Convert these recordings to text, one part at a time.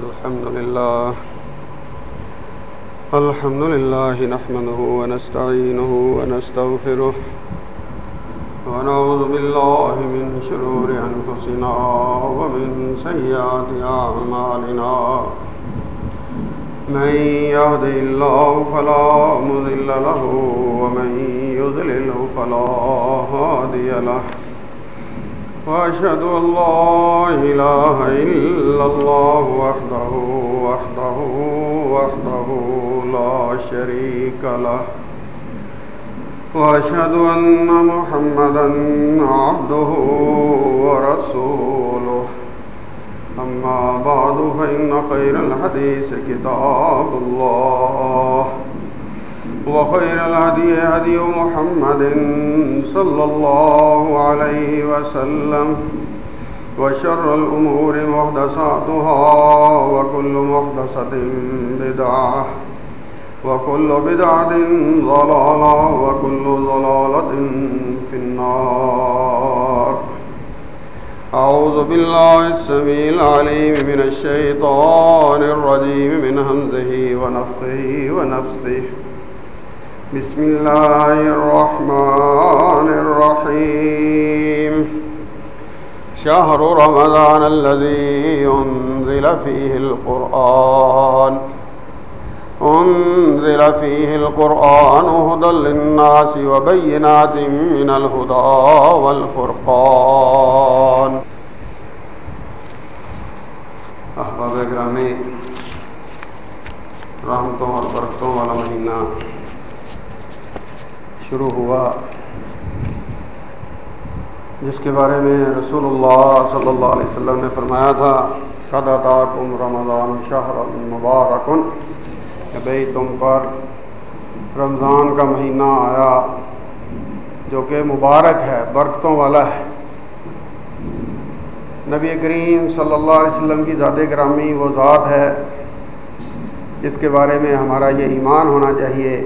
الحمد لله. الحمد لله نحمده ونستعينه ونستغفره ونعوذ بالله من شرور أنفسنا ومن سيئات أعمالنا. من يهده الله فلا مضل له ومن يضلله فلا هادي له. وأشهد أن لا إله إلا الله وحده وحده وحده لا شريك له. وأشهد أن محمدا عبده ورسوله. أما بعد، فإن خير الحديث كتاب الله. وخير الهدي هدي محمد صلى الله عليه وسلم وشر الأمور محدثاتها وكل محدثة بدعة وكل بدعة ضلالة وكل ضلالة في النار. أعوذ بالله السميع العليم من الشيطان الرجيم من همزه ونفخه ونفسه بسم الله الرحمن الرحيم شهر رمضان الذي أنزل فيه القرآن. أنزل فيه القرآن هدى للناس وبينات من الهدى والفرقان. احباب گرامی رحمتوں اور برکتوں والا مہینہ شروع ہوا، جس کے بارے میں رسول اللہ صلی اللہ علیہ وسلم نے فرمایا تھا قدتا کم رمضان شہر مبارکن، کہ بھئی تم پر رمضان کا مہینہ آیا، جو کہ مبارک ہے، برکتوں والا ہے۔ نبی کریم صلی اللہ علیہ وسلم کی ذات گرامی وہ ذات ہے، جس کے بارے میں ہمارا یہ ایمان ہونا چاہیے۔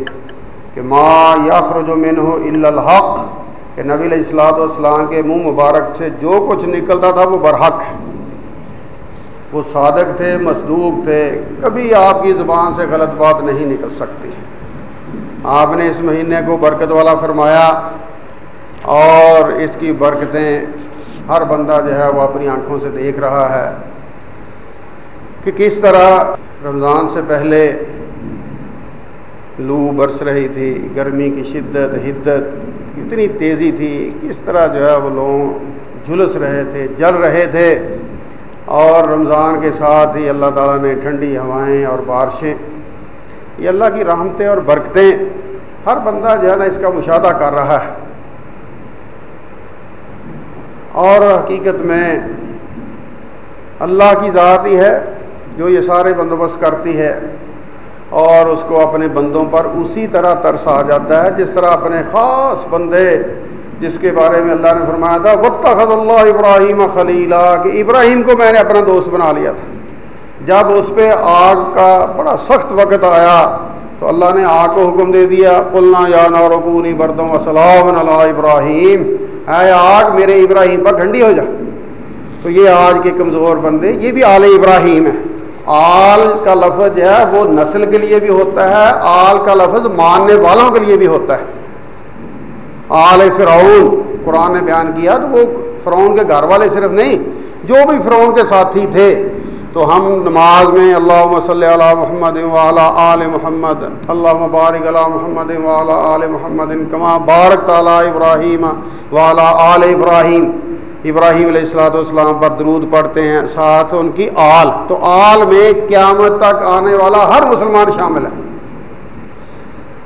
کہ ما یخرج منہ الا الحق کہ نبی علیہ الصلاۃ والسلام کے منہ مبارک سے جو کچھ نکلتا تھا وہ برحق ہے۔ وہ صادق تھے، مصدوق تھے، کبھی آپ کی زبان سے غلط بات نہیں نکل سکتی۔ آپ نے اس مہینے کو برکت والا فرمایا اور اس کی برکتیں ہر بندہ جو ہے وہ اپنی آنکھوں سے دیکھ رہا ہے کہ کس طرح رمضان سے پہلے لو برس رہی تھی، گرمی کی شدت، حدت کتنی تیزی تھی، کس طرح جو ہے وہ لوگ جھلس رہے تھے، جل رہے تھے۔ اور رمضان کے ساتھ ہی اللہ تعالیٰ نے ٹھنڈی ہوائیں اور بارشیں، یہ اللہ کی رحمتیں اور برکتیں، ہر بندہ جو ہے نا اس کا مشاہدہ کر رہا ہے۔ اور حقیقت میں اللہ کی ذات ہی ہے جو یہ سارے بندوبست کرتی ہے۔ اور اس کو اپنے بندوں پر اسی طرح ترس آ جاتا ہے، جس طرح اپنے خاص بندے، جس کے بارے میں اللہ نے فرمایا تھا وطخذ اللہ ابراہیم خلیلہ کہ ابراہیم کو میں نے اپنا دوست بنا لیا تھا۔ جب اس پہ آگ کا بڑا سخت وقت آیا، تو اللہ نے آگ کو حکم دے دیا، قلنا یا نورکونی بردم وسلام علی ابراہیم اے آگ میرے ابراہیم پر ٹھنڈی ہو جا۔ تو یہ آج کے کمزور بندے، یہ بھی آل ابراہیم ہے آل کا لفظ جو ہے وہ نسل کے لیے بھی ہوتا ہے، آل کا لفظ ماننے والوں کے لیے بھی ہوتا ہے۔ آل فرعون، قرآن نے بیان کیا تو وہ فرعون کے گھر والے صرف نہیں، جو بھی فرعون کے ساتھی تھے۔ تو ہم نماز میں اللہ صلی علی محمد والا آل محمد اللہ مبارک علی محمد والا آل محمد، کما بارک تعالیٰ ابراہیم والا آل ابراہیم۔ ابراہیم علیہ السلاۃ والسلام پر درود پڑھتے ہیں، ساتھ ان کی آل۔ تو آل میں قیامت تک آنے والا ہر مسلمان شامل ہے۔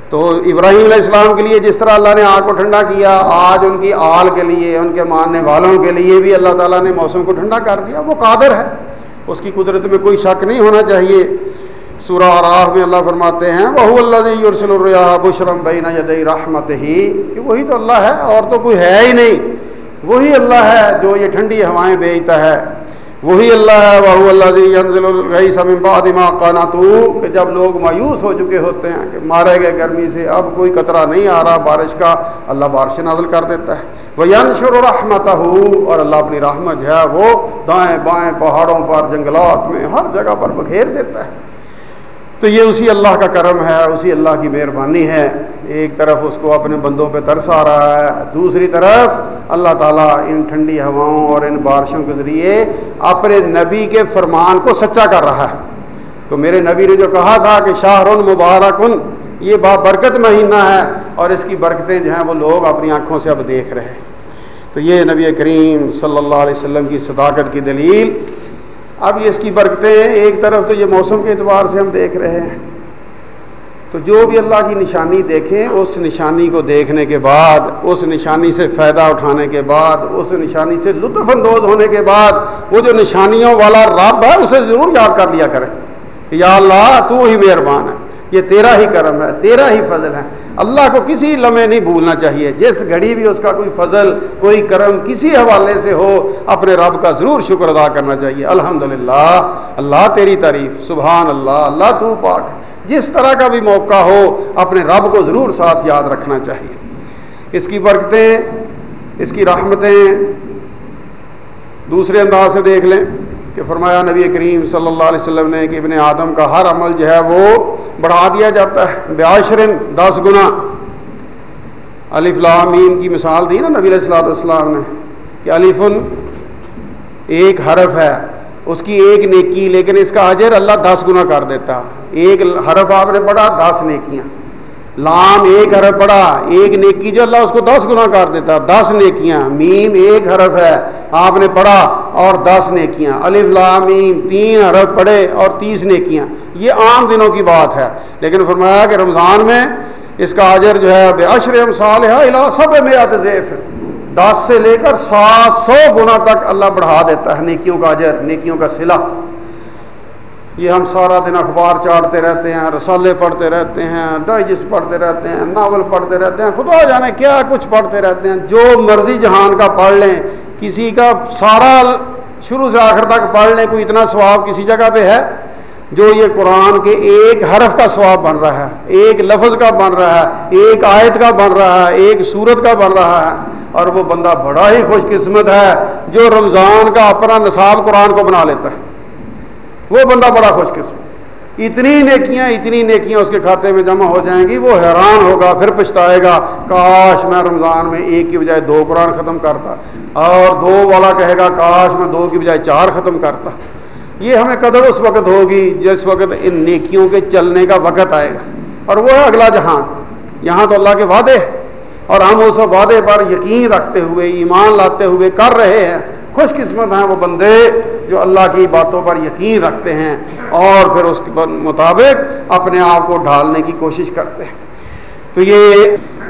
تو ابراہیم علیہ السلام کے لیے جس طرح اللہ نے آگ کو ٹھنڈا کیا، آج ان کی آل کے لیے، ان کے ماننے والوں کے لیے بھی اللہ تعالیٰ نے موسم کو ٹھنڈا کر دیا۔ وہ قادر ہے۔ اس کی قدرت میں کوئی شک نہیں ہونا چاہیے۔ سورہ راہ میں اللہ فرماتے ہیں وہ اللہ یورسل الریاح بشرم بین یدئی رحمت ہی کہ وہی تو اللہ ہے اور تو کوئی ہے ہی نہیں۔ وہی اللہ ہے جو یہ ٹھنڈی ہوائیں بھیجتا ہے۔ وہی اللہ ہے وہ اللہ بعد ما تو کہ جب لوگ مایوس ہو چکے ہوتے ہیں کہ مارے گئے گرمی سے، اب کوئی قطرہ نہیں آ رہا بارش کا، اللہ بارش نازل کر دیتا ہے۔ وہ ینشر و رحمت اور اللہ اپنی رحمت ہے وہ دائیں بائیں پہاڑوں پر، جنگلات میں، ہر جگہ پر بکھیر دیتا ہے۔ تو یہ اسی اللہ کا کرم ہے، اسی اللہ کی مہربانی ہے۔ ایک طرف اس کو اپنے بندوں پہ ترس آ رہا ہے، دوسری طرف اللہ تعالیٰ ان ٹھنڈی ہواؤں اور ان بارشوں کے ذریعے اپنے نبی کے فرمان کو سچا کر رہا ہے۔ تو میرے نبی نے جو کہا تھا کہ شاہ مبارکن یہ با برکت مہینہ ہے اور اس کی برکتیں جو ہیں وہ لوگ اپنی آنکھوں سے اب دیکھ رہے ہیں۔ تو یہ نبی کریم صلی اللہ علیہ وسلم کی صداقت کی دلیل اب یہ اس کی برکتیں ایک طرف تو یہ موسم کے اعتبار سے ہم دیکھ رہے ہیں۔ تو جو بھی اللہ کی نشانی دیکھیں، اس نشانی کو دیکھنے کے بعد، اس نشانی سے فائدہ اٹھانے کے بعد، اس نشانی سے لطف اندوز ہونے کے بعد، وہ جو نشانیوں والا رب ہے، اسے ضرور یاد کر لیا کریں کہ یا اللہ تو ہی مہربان ہے۔ یہ تیرا ہی کرم ہے، تیرا ہی فضل ہے۔ اللہ کو کسی لمحے نہیں بھولنا چاہیے۔ جس گھڑی بھی اس کا کوئی فضل، کوئی کرم کسی حوالے سے ہو، اپنے رب کا ضرور شکر ادا کرنا چاہیے۔ الحمد اللہ تیری تعریف سبحان اللہ اللہ تو پاک جس طرح کا بھی موقع ہو، اپنے رب کو ضرور ساتھ یاد رکھنا چاہیے۔ اس کی برکتیں، اس کی رحمتیں، دوسرے انداز سے دیکھ لیں۔ کہ فرمایا نبی کریم صلی اللہ علیہ وسلم نے کہ ابن آدم کا ہر عمل جو ہے وہ بڑھا دیا جاتا ہے بیاشرن دس گنا۔ علی فلامین کی مثال دی نا نبی علیہ السلاۃ والسلام نے کہ الفن ایک حرف ہے، اس کی ایک نیکی، لیکن اس کا اجر اللہ دس گنا کر دیتا۔ ایک حرف آپ نے پڑھا، دس نیکیاں۔ لام ایک حرف پڑھا، ایک نیکی جو اللہ اس کو دس گنا کر دیتا، دس نیکیاں، میم ایک حرف ہے، آپ نے پڑھا اور دس نیکیاں، الف، لام، میم، تین حرف پڑھے اور تیس نیکیاں، یہ عام دنوں کی بات ہے۔ لیکن فرمایا کہ رمضان میں اس کا اجر جو ہے، بے اشر سب میں زیف۔ دس سے لے کر سات سو گنا تک اللہ بڑھا دیتا ہے، نیکیوں کا اجر، نیکیوں کا صلہ۔ یہ ہم سارا دن اخبار چاٹتے رہتے ہیں، رسالے پڑھتے رہتے ہیں، ڈائجسٹ پڑھتے رہتے ہیں، ناول پڑھتے رہتے ہیں، خدا جانے کیا کچھ پڑھتے رہتے ہیں۔ جو مرضی جہان کا پڑھ لیں، کسی کا سارا شروع سے آخر تک پڑھ لیں، کوئی اتنا ثواب کسی جگہ پہ ہے؟ جو یہ قرآن کے ایک حرف کا ثواب بن رہا ہے، ایک لفظ کا بن رہا ہے، ایک آیت کا بن رہا ہے، ایک صورت کا بن رہا ہے، اور وہ بندہ بڑا ہی خوش قسمت ہے جو رمضان کا اپنا نصاب قرآن کو بنا لیتا ہے۔ وہ بندہ بڑا خوش قسم اتنی نیکیاں اتنی نیکیاں اس کے کھاتے میں جمع ہو جائیں گی، وہ حیران ہوگا، پھر پچھتائے گا، کاش میں رمضان میں ایک کی بجائے دو قرآن ختم کرتا۔ اور دو والا کہے گا، کاش میں دو کی بجائے چار ختم کرتا۔ یہ ہمیں قدر اس وقت ہوگی جس وقت ان نیکیوں کے چلنے کا وقت آئے گا۔ اور وہ ہے اگلا جہان۔ یہاں تو اللہ کے وعدے اور ہم اس وعدے پر یقین رکھتے ہوئے، ایمان لاتے ہوئے کر رہے ہیں۔ خوش قسمت ہیں وہ بندے جو اللہ کی باتوں پر یقین رکھتے ہیں اور پھر اس کے مطابق اپنے آپ کو ڈھالنے کی کوشش کرتے ہیں۔ تو یہ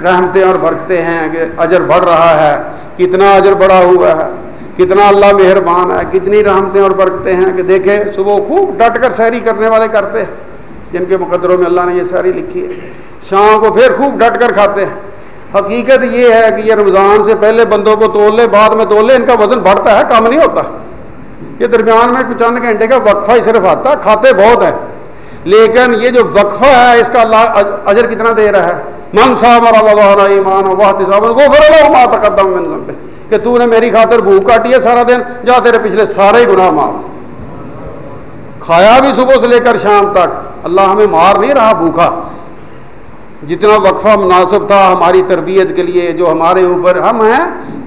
رحمتیں اور برکتے ہیں کہ اجر بڑھ رہا ہے، کتنا اجر بڑھا ہوا ہے، کتنا اللہ مہربان ہے، کتنی رحمتیں اور برکتے ہیں کہ دیکھیں صبح خوب ڈٹ کر سیری کرنے والے کرتے ہیں، جن کے مقدروں میں اللہ نے یہ ساری لکھی ہے۔ شام کو پھر خوب ڈٹ کر کھاتے ہیں۔ حقیقت یہ ہے کہ یہ رمضان سے پہلے بندوں کو تول لے بعد میں تول لے ان کا وزن بڑھتا ہے کم نہیں ہوتا۔ یہ درمیان میں چند گھنٹے کا وقفہ ہی صرف آتا کھاتے بہت ہیں۔ لیکن یہ جو وقفہ ہے، اس کا اللہ اجر کتنا دے رہا ہے؟ من صاحب اور اللہ ایمان وہ تقدم من کہ تو نے میری خاطر بھوک کاٹی ہے سارا دن، جا تیرے پچھلے سارے گناہ معاف۔ کھایا بھی صبح سے لے کر شام تک، اللہ ہمیں مار نہیں رہا بھوکا۔ جتنا وقفہ مناسب تھا ہماری تربیت کے لیے، جو ہمارے اوپر ہم ہیں،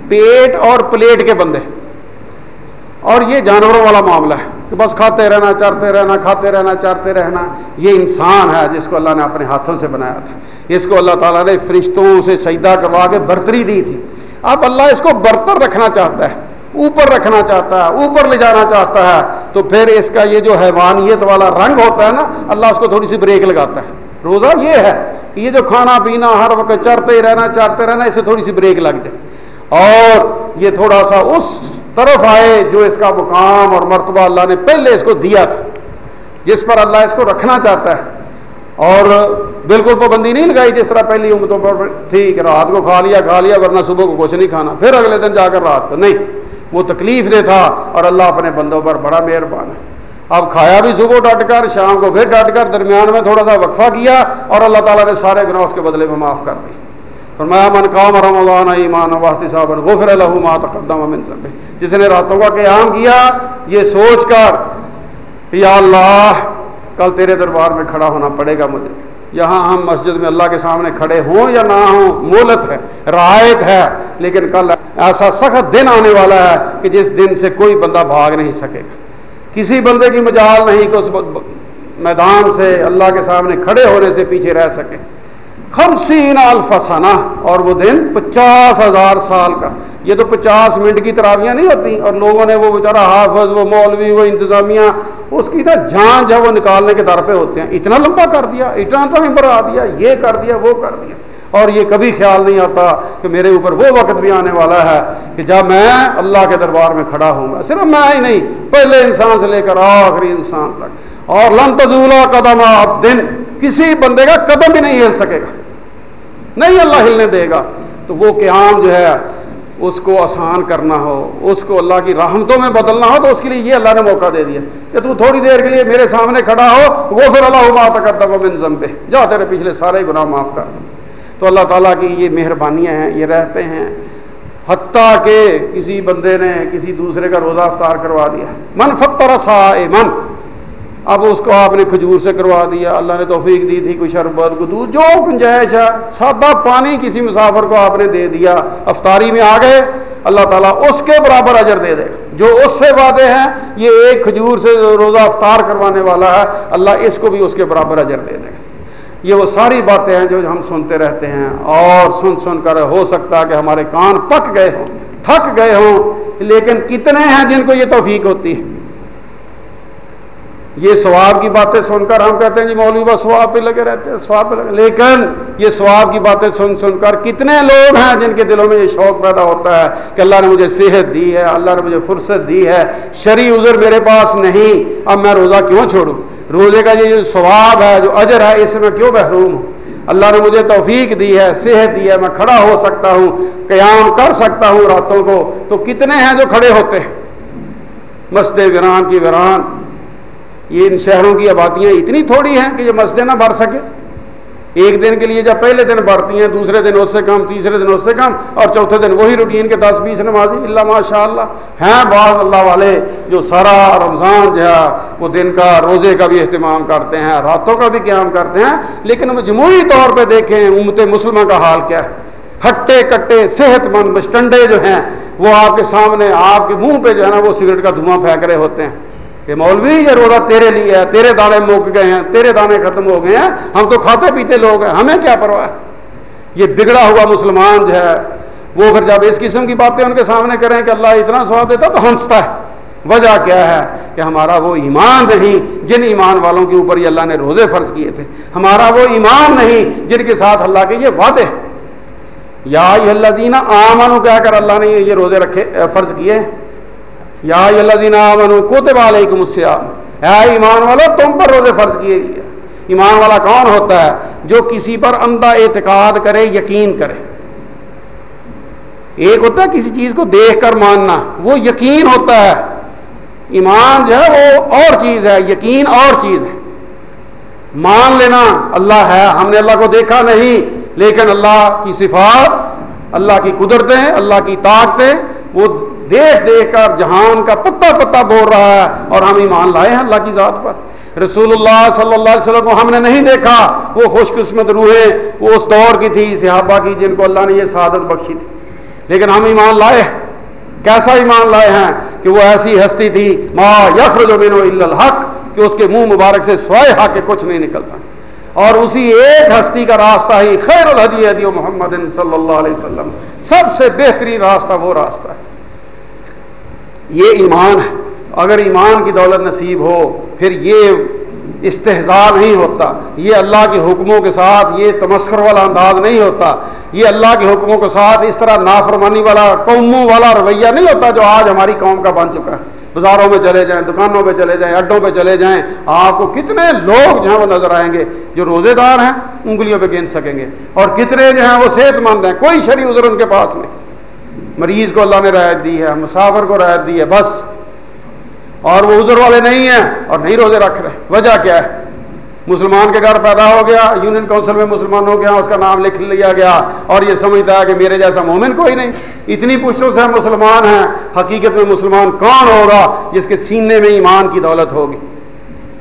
پیٹ اور پلیٹ کے بندے اور یہ جانوروں والا معاملہ ہے کہ بس کھاتے رہنا چارتے رہنا، کھاتے رہنا چارتے رہنا۔ یہ انسان ہے جس کو اللہ نے اپنے ہاتھوں سے بنایا تھا۔ اس کو اللہ تعالیٰ نے فرشتوں سے سجدہ کروا کے برتری دی تھی۔ اب اللہ اس کو برتر رکھنا چاہتا ہے، اوپر رکھنا چاہتا ہے، اوپر لے جانا چاہتا ہے۔ تو پھر اس کا یہ جو حیوانیت والا رنگ ہوتا ہے نا، اللہ اس کو تھوڑی سی بریک لگاتا ہے۔ روزہ یہ ہے کہ یہ جو کھانا پینا ہر وقت چرتے ہی رہنا چارتے رہنا اسے تھوڑی سی بریک لگ جائے۔ اور یہ تھوڑا سا اس طرف آئے جو اس کا مقام اور مرتبہ اللہ نے پہلے اس کو دیا تھا، جس پر اللہ اس کو رکھنا چاہتا ہے۔ اور بالکل پابندی نہیں لگائی جس طرح پہلی امتوں پر ٹھیک ہے، رات کو کھا لیا کھا لیا، ورنہ صبح کو کچھ نہیں کھانا۔ پھر اگلے دن جا کر رات کو، نہیں، وہ تکلیف دے تھا اور اللہ اپنے بندوں پر بڑا مہربان ہے۔ اب کھایا بھی صبح ڈٹ کر، شام کو پھر ڈٹ کر، درمیان میں تھوڑا سا وقفہ کیا اور اللہ تعالیٰ نے سارے گناہ اس کے بدلے میں معاف کر دی فرمایا، من کام رمضان ایمان واحد صاحب غفر له ما تقدم من ذنبه. جس نے راتوں کا قیام کیا، یہ سوچ کر، یا اللہ، کل تیرے دربار میں کھڑا ہونا پڑے گا مجھے۔ یہاں ہم مسجد میں اللہ کے سامنے کھڑے ہوں یا نہ ہوں مولت ہے، رعایت ہے، لیکن کل ایسا سخت دن آنے والا ہے کہ جس دن سے کوئی بندہ بھاگ نہیں سکے گا۔ کسی بندے کی مجال نہیں کہ اس میدان سے اللہ کے سامنے کھڑے ہونے سے پیچھے رہ سکے۔ خمسین الفسانہ اور وہ دن پچاس ہزار سال کا۔ یہ تو پچاس منٹ کی تراویاں نہیں ہوتی، اور لوگوں نے وہ بیچارہ حافظ، وہ مولوی، وہ انتظامیہ، اس کی نا جان جب وہ نکالنے کے در پہ ہوتے ہیں۔ اتنا لمبا کر دیا، اتنا ٹائم بڑھا دیا، یہ کر دیا، وہ کر دیا۔ اور یہ کبھی خیال نہیں آتا کہ میرے اوپر وہ وقت بھی آنے والا ہے کہ جب میں اللہ کے دربار میں کھڑا ہوں گا صرف میں ہی نہیں، پہلے انسان سے لے کر آخری انسان تک۔ اور لن تزولا قدم آپ دن کسی بندے کا قدم بھی نہیں ہل سکے گا۔ نہیں اللہ ہلنے دے گا۔ تو وہ قیام جو ہے، اس کو آسان کرنا ہو، اس کو اللہ کی رحمتوں میں بدلنا ہو، تو اس کے لیے یہ اللہ نے موقع دے دیا۔ کہ تو تھوڑی دیر کے لیے میرے سامنے کھڑا ہو وہ پھر اللہ تقدم من ذنبے جا تیرے پچھلے سارے گناہ معاف کر۔ دوں تو اللہ تعالیٰ کی یہ مہربانیاں ہیں، یہ رہتے ہیں۔ حتیٰ کہ کسی بندے نے کسی دوسرے کا روزہ افطار کروا دیا۔ من فتر سا من اب اس کو آپ نے کھجور سے کروا دیا۔ اللہ نے توفیق دی تھی، کوئی شربت کو دودھ جو گنجائش ہے، سادہ پانی کسی مسافر کو آپ نے دے دیا۔ افطاری میں آ گئے۔ اللہ تعالیٰ اس کے برابر اجر دے دے۔ جو اس سے وعدے ہیں یہ ایک کھجور سے روزہ افطار کروانے والا ہے۔ اللہ اس کو بھی اس کے برابر اجر دے دے۔ یہ وہ ساری باتیں ہیں جو ہم سنتے رہتے ہیں اور سن سن کر ہو سکتا ہے کہ ہمارے کان پک گئے ہوں، تھک گئے ہوں، لیکن کتنے ہیں جن کو یہ توفیق ہوتی ہے؟ یہ سواب کی باتیں سن کر ہم کہتے ہیں جی مولوی بس سواب پہ لگے رہتے ہیں سواب پہ لگے۔ لیکن یہ سواب کی باتیں سن سن کر کتنے لوگ ہیں جن کے دلوں میں یہ شوق پیدا ہوتا ہے کہ اللہ نے مجھے صحت دی ہے، اللہ نے مجھے فرصت دی ہے شرع عذر میرے پاس نہیں، اب میں روزہ کیوں چھوڑوں؟ روزے کا یہ جو ثواب ہے، جو اجر ہے، اس میں کیوں محروم ہوں؟ اللہ نے مجھے توفیق دی ہے، صحت دی ہے، میں کھڑا ہو سکتا ہوں، قیام کر سکتا ہوں راتوں کو۔ تو کتنے ہیں جو کھڑے ہوتے ہیں؟ مسجد ویران کی ویران۔ یہ ان شہروں کی آبادیاں اتنی تھوڑی ہیں کہ یہ مسجدیں نہ بھر سکے ایک دن کے لیے جب پہلے دن بڑھتی ہیں، دوسرے دن اس سے کم، تیسرے دن اس سے کم، اور چوتھے دن وہی روٹین کے دس بیس نمازی اللہ ماشاء اللہ ہیں بعض اللہ والے جو سارا رمضان جو ہے، وہ دن کا روزے کا بھی اہتمام کرتے ہیں، راتوں کا بھی قیام کرتے ہیں، لیکن مجموعی طور پہ دیکھیں امت مسلمہ کا حال کیا ہے۔ ہٹے کٹے صحت مند مشٹنڈے جو ہیں، وہ آپ کے سامنے، آپ کے منہ پہ جو ہے نا، وہ سگریٹ کا دھواں پھینک رہے ہوتے ہیں۔ کہ مولوی یہ روزہ تیرے لیے ہے، تیرے دانے مک گئے ہیں، تیرے دانے ختم ہو گئے ہیں۔ ہم تو کھاتے پیتے لوگ ہیں، ہمیں کیا پرواہ؟ یہ بگڑا ہوا مسلمان جو ہے، وہ پھر جب اس قسم کی باتیں ان کے سامنے کریں کہ اللہ اتنا سواد دیتا تو ہنستا ہے۔ وجہ کیا ہے؟ کہ ہمارا وہ ایمان نہیں، جن ایمان والوں کے اوپر یہ اللہ نے روزے فرض کیے تھے۔ ہمارا وہ ایمان نہیں، جن کے ساتھ اللہ کے یہ وعدے یا اللہ زینہ آمن کہہ کر اللہ نے یہ روزے رکھے، فرض کیے۔ یا اللہ دینا کوتب علیکم السلام اے ایمان والا تم پر روزے فرض کیے گئے۔ ایمان والا کون ہوتا ہے جو کسی پر اندھا اعتقاد کرے، یقین کرے؟ ایک ہوتا ہے کسی چیز کو دیکھ کر ماننا، وہ یقین ہوتا ہے۔ ایمان جو ہے، وہ اور چیز ہے، یقین اور چیز ہے۔ مان لینا، اللہ ہے، ہم نے اللہ کو دیکھا نہیں، لیکن اللہ کی صفات، اللہ کی قدرتیں، اللہ کی طاقتیں وہ دیکھ دیکھ کر جہان کا پتا پتا بول رہا ہے اور ہم ایمان لائے ہیں اللہ کی ذات پر۔ رسول اللہ صلی اللہ علیہ وسلم کو ہم نے نہیں دیکھا۔ وہ خوش قسمت روحیں، وہ اس دور کی تھی، صحابہ کی، جن کو اللہ نے یہ سعادت بخشی تھی۔ لیکن ہم ایمان لائے کیسا ایمان لائے ہیں؟ کہ وہ ایسی ہستی تھی، ما یخرج منو الا الحق، کہ اس کے منہ مبارک سے سوائے حق کے کچھ نہیں نکلتا۔ اور اسی ایک ہستی کا راستہ ہی خیر الحدی حدی محمد صلی اللہ علیہ وسلم۔ سب سے بہترین راستہ وہ راستہ ہے۔ یہ ایمان ہے۔ اگر ایمان کی دولت نصیب ہو، پھر یہ استحضاء نہیں ہوتا۔ یہ اللہ کے حکموں کے ساتھ یہ تمسکر والا انداز نہیں ہوتا۔ یہ اللہ کے حکموں کے ساتھ اس طرح نافرمانی والا، قوموں والا رویہ نہیں ہوتا جو آج ہماری قوم کا بن چکا ہے۔ بازاروں میں چلے جائیں، دکانوں پہ چلے جائیں، اڈوں پہ چلے جائیں، آپ کو کتنے لوگ جو ہیں وہ نظر آئیں گے جو روزے دار ہیں، انگلیوں پہ گن سکیں گے۔ اور کتنے جو ہیں وہ صحت مند ہیں، کوئی شریع عذر ان کے پاس نہیں۔ مریض کو اللہ نے رعایت دی ہے، مسافر کو رعایت دی ہے، بس۔ اور وہ عذر والے نہیں ہیں اور نہیں روزے رکھ رہے۔ وجہ کیا ہے؟ مسلمان کے گھر پیدا ہو گیا، یونین کونسل میں مسلمان ہو گیا، اس کا نام لکھ لیا گیا اور یہ سمجھتا ہے کہ میرے جیسا مومن کوئی نہیں۔ اتنی پوچھوں سے مسلمان ہیں، حقیقت میں مسلمان کون ہوگا جس کے سینے میں ایمان کی دولت ہوگی؟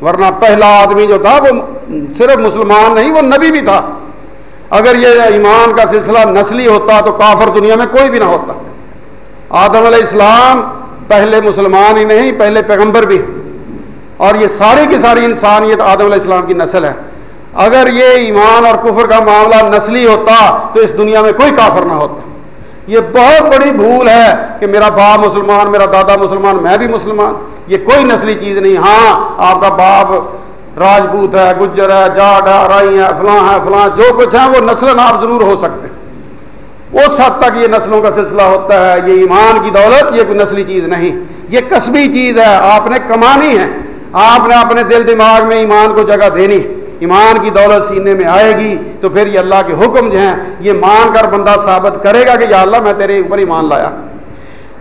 ورنہ پہلا آدمی جو تھا وہ صرف مسلمان نہیں، وہ نبی بھی تھا۔ اگر یہ ایمان کا سلسلہ نسلی ہوتا تو کافر دنیا میں کوئی بھی نہ ہوتا۔ آدم علیہ السلام پہلے مسلمان ہی نہیں، پہلے پیغمبر بھی۔ اور یہ ساری کی ساری انسانیت آدم علیہ السلام کی نسل ہے۔ اگر یہ ایمان اور کفر کا معاملہ نسلی ہوتا تو اس دنیا میں کوئی کافر نہ ہوتا۔ یہ بہت بڑی بھول ہے کہ میرا باپ مسلمان، میرا دادا مسلمان، میں بھی مسلمان۔ یہ کوئی نسلی چیز نہیں۔ ہاں آپ کا باپ راجپوت ہے، گجر ہے، جاٹ ہے، رائی ہے، فلاں ہے، فلاں، جو کچھ ہے، وہ نسل آپ ضرور ہو سکتے اس حد تک یہ نسلوں کا سلسلہ ہوتا ہے۔ یہ ایمان کی دولت، یہ کوئی نسلی چیز نہیں۔ یہ کسبی چیز ہے۔ آپ نے کمانی ہے۔ آپ نے اپنے دل دماغ میں ایمان کو جگہ دینی، ایمان کی دولت سینے میں آئے گی، تو پھر یہ اللہ کے حکم جو ہیں، یہ مان کر بندہ ثابت کرے گا کہ یا اللہ میں تیرے اوپر ایمان لایا۔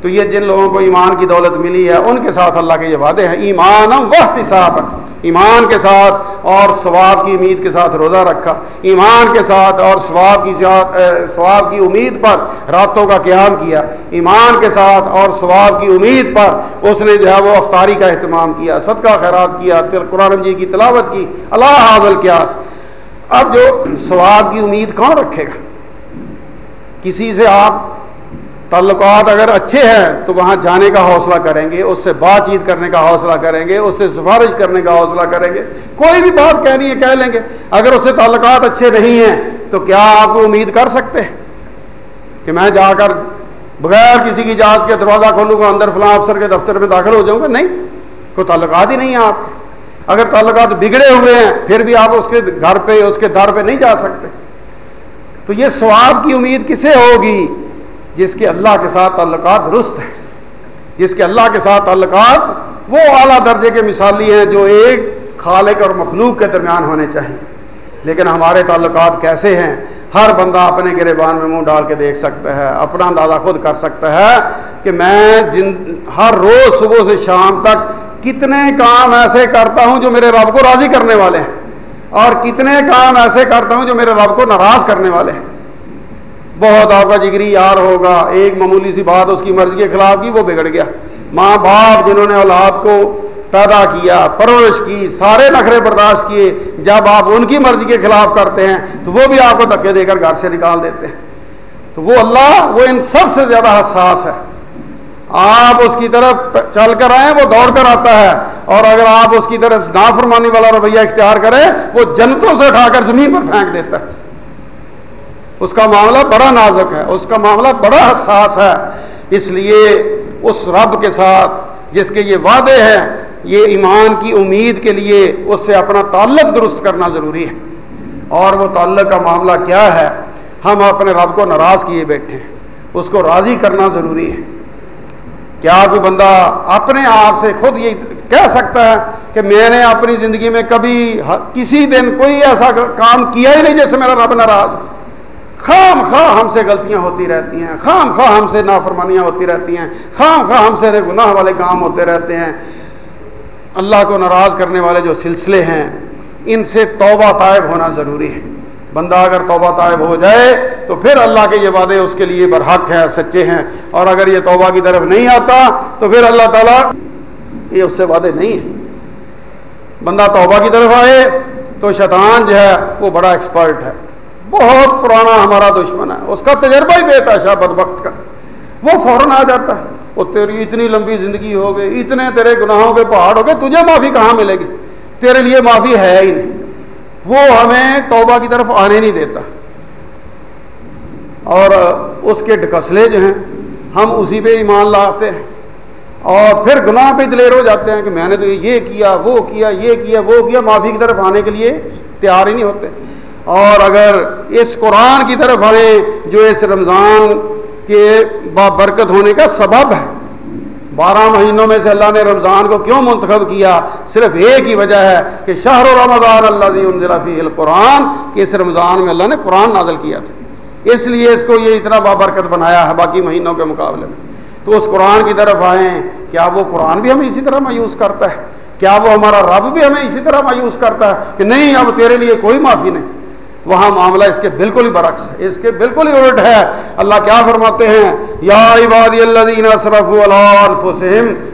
تو یہ جن لوگوں کو ایمان کی دولت ملی ہے، ان کے ساتھ اللہ کے یہ وعدے ہیں ایمان وقت صاحب ایمان کے ساتھ اور ثواب کی امید کے ساتھ روزہ رکھا، ایمان کے ساتھ اور ثواب کی ثواب کی امید پر راتوں کا قیام کیا، ایمان کے ساتھ اور ثواب کی امید پر اس نے جو ہے وہ افطاری کا اہتمام کیا، صدقہ خیرات کیا قرآن جی کی تلاوت کی، اللہ حاضل کیاس اب جو ثواب کی امید کون رکھے گا؟ کسی سے آپ تعلقات اگر اچھے ہیں تو وہاں جانے کا حوصلہ کریں گے، اس سے بات چیت کرنے کا حوصلہ کریں گے، اس سے سفارش کرنے کا حوصلہ کریں گے۔ کوئی بھی بات کہنی ہے کہہ لیں گے۔ اگر اس سے تعلقات اچھے نہیں ہیں تو کیا آپ کو امید کر سکتے ہیں کہ میں جا کر بغیر کسی کی جہاز کے دروازہ کھولوں گا، اندر فلاں افسر کے دفتر میں داخل ہو جاؤں گا؟ نہیں، کوئی تعلقات ہی نہیں ہیں آپ کے۔ اگر تعلقات بگڑے ہوئے ہیں، پھر بھی آپ اس کے گھر پہ، اس کے در پہ نہیں جا سکتے۔ تو یہ سواب کی امید کسے ہوگی؟ جس کے اللہ کے ساتھ تعلقات درست ہیں، جس کے اللہ کے ساتھ تعلقات وہ اعلیٰ درجے کے مثالی ہیں جو ایک خالق اور مخلوق کے درمیان ہونے چاہیے۔ لیکن ہمارے تعلقات کیسے ہیں؟ ہر بندہ اپنے گریبان میں منہ ڈال کے دیکھ سکتا ہے، اپنا اندازہ خود کر سکتا ہے کہ میں جن، ہر روز صبح سے شام تک کتنے کام ایسے کرتا ہوں جو میرے رب کو راضی کرنے والے ہیں اور کتنے کام ایسے کرتا ہوں جو میرے رب کو ناراض کرنے والے ہیں۔ بہت آپ کا جگری یار ہوگا۔ ایک معمولی سی بات اس کی مرضی کے خلاف کی، وہ بگڑ گیا۔ ماں باپ جنہوں نے اولاد کو پیدا کیا، پرورش کی، سارے نخرے برداشت کیے، جب آپ ان کی مرضی کے خلاف کرتے ہیں، تو وہ بھی آپ کو دھکے دے کر گھر سے نکال دیتے ہیں۔ تو وہ اللہ، وہ ان سب سے زیادہ حساس ہے۔ آپ اس کی طرف چل کر آئیں، وہ دوڑ کر آتا ہے۔ اور اگر آپ اس کی طرف نافرمانی والا رویہ اختیار کریں، وہ جنتوں سے اٹھا کر زمین پر پھینک دیتا ہے۔ اس کا معاملہ بڑا نازک ہے، اس کا معاملہ بڑا حساس ہے۔ اس لیے اس رب کے ساتھ جس کے یہ وعدے ہیں، یہ ایمان کی امید کے لیے اس سے اپنا تعلق درست کرنا ضروری ہے۔ اور وہ تعلق کا معاملہ کیا ہے؟ ہم اپنے رب کو ناراض کیے بیٹھے ہیں، اس کو راضی کرنا ضروری ہے۔ کیا کوئی بندہ اپنے آپ سے خود یہ کہہ سکتا ہے کہ میں نے اپنی زندگی میں کبھی کسی دن کوئی ایسا کام کیا ہی نہیں جیسے میرا رب ناراض خام خواہ ہم سے غلطیاں ہوتی رہتی ہیں، خام خواہ ہم سے نافرمانیاں ہوتی رہتی ہیں، خام خواہ ہم سے گناہ والے کام ہوتے رہتے ہیں۔ اللہ کو ناراض کرنے والے جو سلسلے ہیں، ان سے توبہ طائب ہونا ضروری ہے۔ بندہ اگر توبہ طائب ہو جائے، تو پھر اللہ کے یہ وعدے اس کے لیے برحق ہیں، سچے ہیں۔ اور اگر یہ توبہ کی طرف نہیں آتا، تو پھر اللہ تعالیٰ یہ اس سے وعدے نہیں ہیں۔ بندہ توبہ کی طرف آئے، تو شیطان جو ہے، وہ بڑا ایکسپرٹ ہے۔ بہت پرانا ہمارا دشمن ہے، اس کا تجربہ ہی بے شاہ بد وقت کا۔ وہ فوراً آ جاتا ہے، وہ تیری اتنی لمبی زندگی ہو گئی، اتنے تیرے گناہوں کے پہاڑ ہو گئے، تجھے معافی کہاں ملے گی؟ تیرے لیے معافی ہے ہی نہیں۔ وہ ہمیں توبہ کی طرف آنے نہیں دیتا۔ اور اس کے ڈکسلے جو ہیں، ہم اسی پہ ایمان لاتے ہیں۔ اور پھر گناہ پہ دلیر ہو جاتے ہیں کہ میں نے تو یہ کیا، وہ کیا، یہ کیا، وہ کیا، معافی کی طرف آنے کے لیے تیار ہی نہیں ہوتے۔ اور اگر اس قرآن کی طرف آئیں جو اس رمضان کے بابرکت ہونے کا سبب ہے، بارہ مہینوں میں سے اللہ نے رمضان کو کیوں منتخب کیا؟ صرف ایک ہی وجہ ہے کہ شہر و رمضان اللہ فی القرآن، کہ اس رمضان میں اللہ نے قرآن نازل کیا تھا۔ اس لیے اس کو یہ اتنا بابرکت بنایا ہے باقی مہینوں کے مقابلے میں۔ تو اس قرآن کی طرف آئیں کیا وہ قرآن بھی ہمیں اسی طرح مایوس کرتا ہے؟ کیا وہ ہمارا رب بھی ہمیں اسی طرح مایوس کرتا ہے کہ نہیں، اب تیرے لیے کوئی معافی نہیں۔ وہاں معاملہ اس کے بالکل ہی برعکس ہے۔ اس کے بالکل ہی الٹ ہے۔ اللہ کیا فرماتے ہیں؟ یا عبادی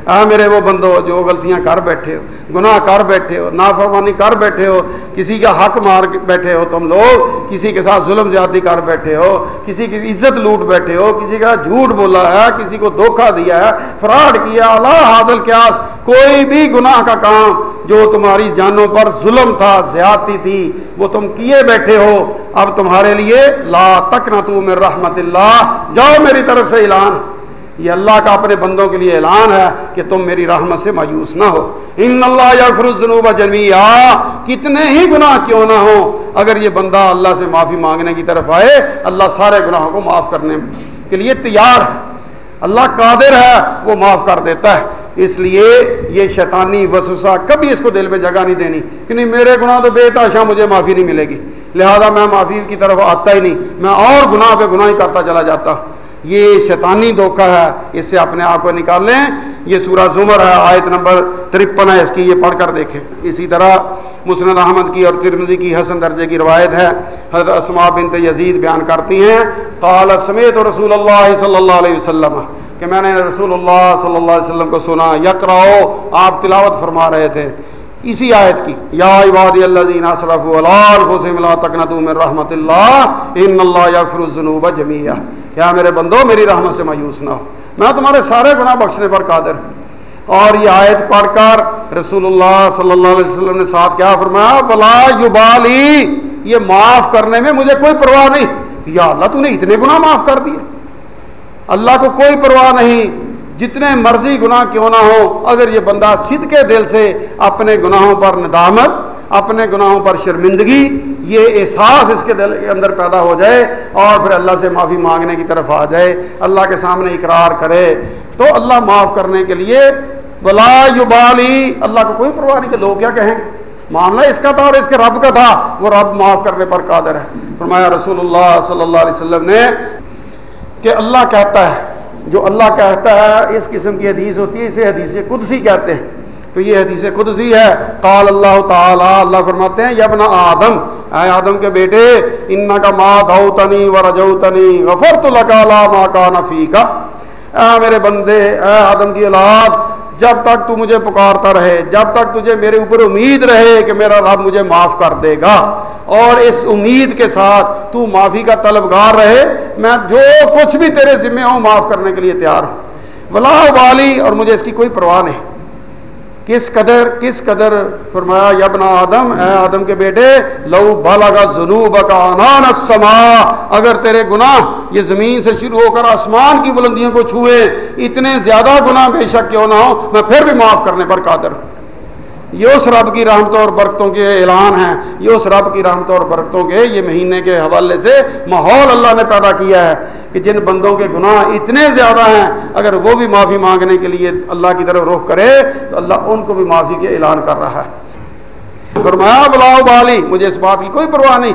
اے میرے وہ بندو جو غلطیاں کر بیٹھے ہو، گناہ کر بیٹھے ہو، نافرمانی کر بیٹھے ہو، کسی کا حق مار بیٹھے ہو تم لوگ، کسی کے ساتھ ظلم زیادتی کر بیٹھے ہو، کسی کی عزت لوٹ بیٹھے ہو، کسی کا جھوٹ بولا ہے، کسی کو دھوکہ دیا ہے، فراڈ کیا اللہ حاصل کیا کوئی بھی گناہ کا کام جو تمہاری جانوں پر ظلم تھا، زیادتی تھی، وہ تم کیے بیٹھے ہو، اب تمہارے لیے لا تک نہ تو میرے رحمت اللہ۔ جاؤ میری طرف سے اعلان۔ یہ اللہ کا اپنے بندوں کے لیے اعلان ہے کہ تم میری رحمت سے مایوس نہ ہو۔ ان اللہ یا فرضنوب جمیا کتنے ہی گناہ کیوں نہ ہو اگر یہ بندہ اللہ سے معافی مانگنے کی طرف آئے، اللہ سارے گناہوں کو معاف کرنے کے لیے تیار ہے۔ اللہ قادر ہے، وہ معاف کر دیتا ہے۔ اس لیے یہ شیطانی وسوسہ کبھی اس کو دل میں جگہ نہیں دینی کہ نہیں میرے گناہ تو بے تاشا مجھے معافی نہیں ملے گی۔ لہذا میں معافی کی طرف آتا ہی نہیں۔ میں اور گناہ پہ گناہ ہی کرتا چلا جاتا۔ یہ شیطانی دھوکہ ہے۔ اس سے اپنے آپ کو نکال لیں۔ یہ سورہ زمر ہے، آیت نمبر ترپن ہے۔ اس کی یہ پڑھ کر دیکھیں۔ اسی طرح مسند احمد کی اور ترمزی کی حسن درجے کی روایت ہے۔ حضرت اسما بنت یزید بیان کرتی ہیں۔ قال سمیت رسول اللہ صلی اللہ علیہ وسلم۔ کہ میں نے رسول اللہ صلی اللہ علیہ وسلم کو سنا یکراؤ آپ تلاوت فرما رہے تھے۔ اسی آیت کی، یا عبادی الذین اسرفوا علی انفسهم لا تقنطوا من رحمت اللہ، ان اللہ یغفر الذنوب جميعا کیا میرے بندو، میری رحمت سے مایوس نہ ہو۔ میں تمہارے سارے گناہ بخشنے پر قادر ہوں۔ اور یہ آیت پڑھ کر رسول اللہ صلی اللہ علیہ وسلم نے ساتھ کیا فرمایا، ولا یبالی یہ معاف کرنے میں مجھے کوئی پرواہ نہیں۔ یا اللہ، تو نے اتنے گناہ معاف کر دیے۔ اللہ کو کوئی پرواہ نہیں، جتنے مرضی گناہ کیوں نہ ہو، اگر یہ بندہ سد کے دل سے اپنے گناہوں پر ندامت، اپنے گناہوں پر شرمندگی، یہ احساس اس کے دل کے اندر پیدا ہو جائے اور پھر اللہ سے معافی مانگنے کی طرف آ جائے، اللہ کے سامنے اقرار کرے، تو اللہ معاف کرنے کے لیے ولا یبالی اللہ کو کوئی پرواہ نہیں کہ لوگ کیا کہیں گے؟ معاملہ اس کا تھا اور اس کے رب کا تھا، وہ رب معاف کرنے پر قادر ہے۔ فرمایا رسول اللہ صلی اللہ علیہ وسلم نے کہ اللہ کہتا ہے۔ جو اللہ کہتا ہے، اس قسم کی حدیث ہوتی ہے، اسے حدیث قدسی کہتے ہیں۔ تو یہ حدیث قدسی ہے۔ قال اللہ تعالیٰ، اللہ فرماتے ہیں یبنا آدم، اے آدم کے بیٹے ان کا ماں دھوتنی و رجوتنی، غفرت لکا لا ما کان فیکا۔ اے میرے بندے، اے آدم کی اولاد جب تک تو مجھے پکارتا رہے، جب تک تجھے میرے اوپر امید رہے کہ میرا رب مجھے معاف کر دے گا۔ اور اس امید کے ساتھ تو معافی کا طلبگار رہے۔ میں جو کچھ بھی تیرے ذمہ ہوں، معاف کرنے کے لیے تیار ہوں۔ ولا والی اور مجھے اس کی کوئی پرواہ نہیں۔ کس قدر کس قدر فرمایا یبنا آدم، اے آدم کے بیٹے، لو بالا کا جنوب کا انان السما اگر تیرے گناہ یہ زمین سے شروع ہو کر آسمان کی بلندیوں کو چھوئے، اتنے زیادہ گناہ بے شک کیوں نہ ہو میں پھر بھی معاف کرنے پر قادر ہوں۔ یہ اس رب کی رحمتوں اور برکتوں کے اعلان ہیں۔ یہ اس رب کی رحمتوں اور برکتوں کے یہ مہینے کے حوالے سے ماحول اللہ نے پیدا کیا ہے کہ جن بندوں کے گناہ اتنے زیادہ ہیں، اگر وہ بھی معافی مانگنے کے لیے اللہ کی طرف رخ کرے تو اللہ ان کو بھی معافی کے اعلان کر رہا ہے۔ فرمایا، بلاؤ بالی، مجھے اس بات کی کوئی پرواہ نہیں۔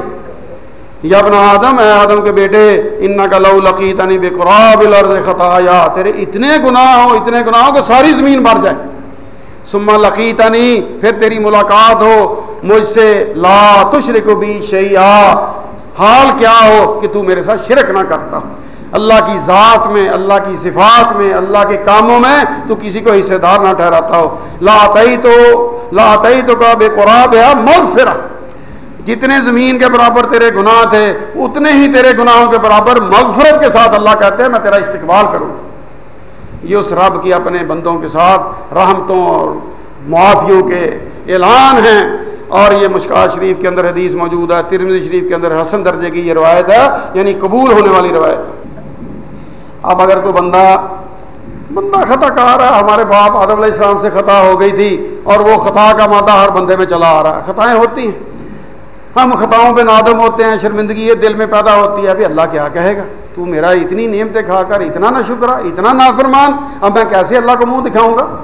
یا ابن آدم، اے آدم کے بیٹے ان کا لو لقیتنی بے قراب خطایا، تیرے اتنے گناہ ہو اتنے گناہوں کو ساری زمین بھر جائے۔ سما لقیتنی، پھر تیری ملاقات ہو، مجھ سے لا تشرک بھی شیا حال کیا ہو کہ تو میرے ساتھ شرک نہ کرتا۔ اللہ کی ذات میں، اللہ کی صفات میں، اللہ کے کاموں میں تو کسی کو حصے دار نہ ٹھہراتا ہو۔ لا تئی تو لا تئی تو کا بے قراب ہے مغفرہ۔ جتنے زمین کے برابر تیرے گناہ تھے، اتنے ہی تیرے گناہوں کے برابر مغفرت کے ساتھ اللہ کہتے ہیں، میں تیرا استقبال کروں یہ اس رب کی اپنے بندوں کے ساتھ رحمتوں اور معافیوں کے اعلان ہیں اور یہ مشکا شریف کے اندر حدیث موجود ہے ترمزی شریف کے اندر حسن درجے کی یہ روایت ہے یعنی قبول ہونے والی روایت ہے۔ اب اگر کوئی بندہ بندہ خطا کہا رہا ہے، ہمارے باپ آدم علیہ السلام سے خطا ہو گئی تھی اور وہ خطا کا مادہ ہر بندے میں چلا آ رہا ہے۔ خطائیں ہوتی ہیں۔ ہم خطاؤں پہ نادم ہوتے ہیں، شرمندگی یہ دل میں پیدا ہوتی ہے، ابھی اللہ کیا کہے گا؟ تو میرا اتنی نعمتیں کھا کر، اتنا نہ شکرا اتنا نافرمان، اب میں کیسے اللہ کو منہ دکھاؤں گا؟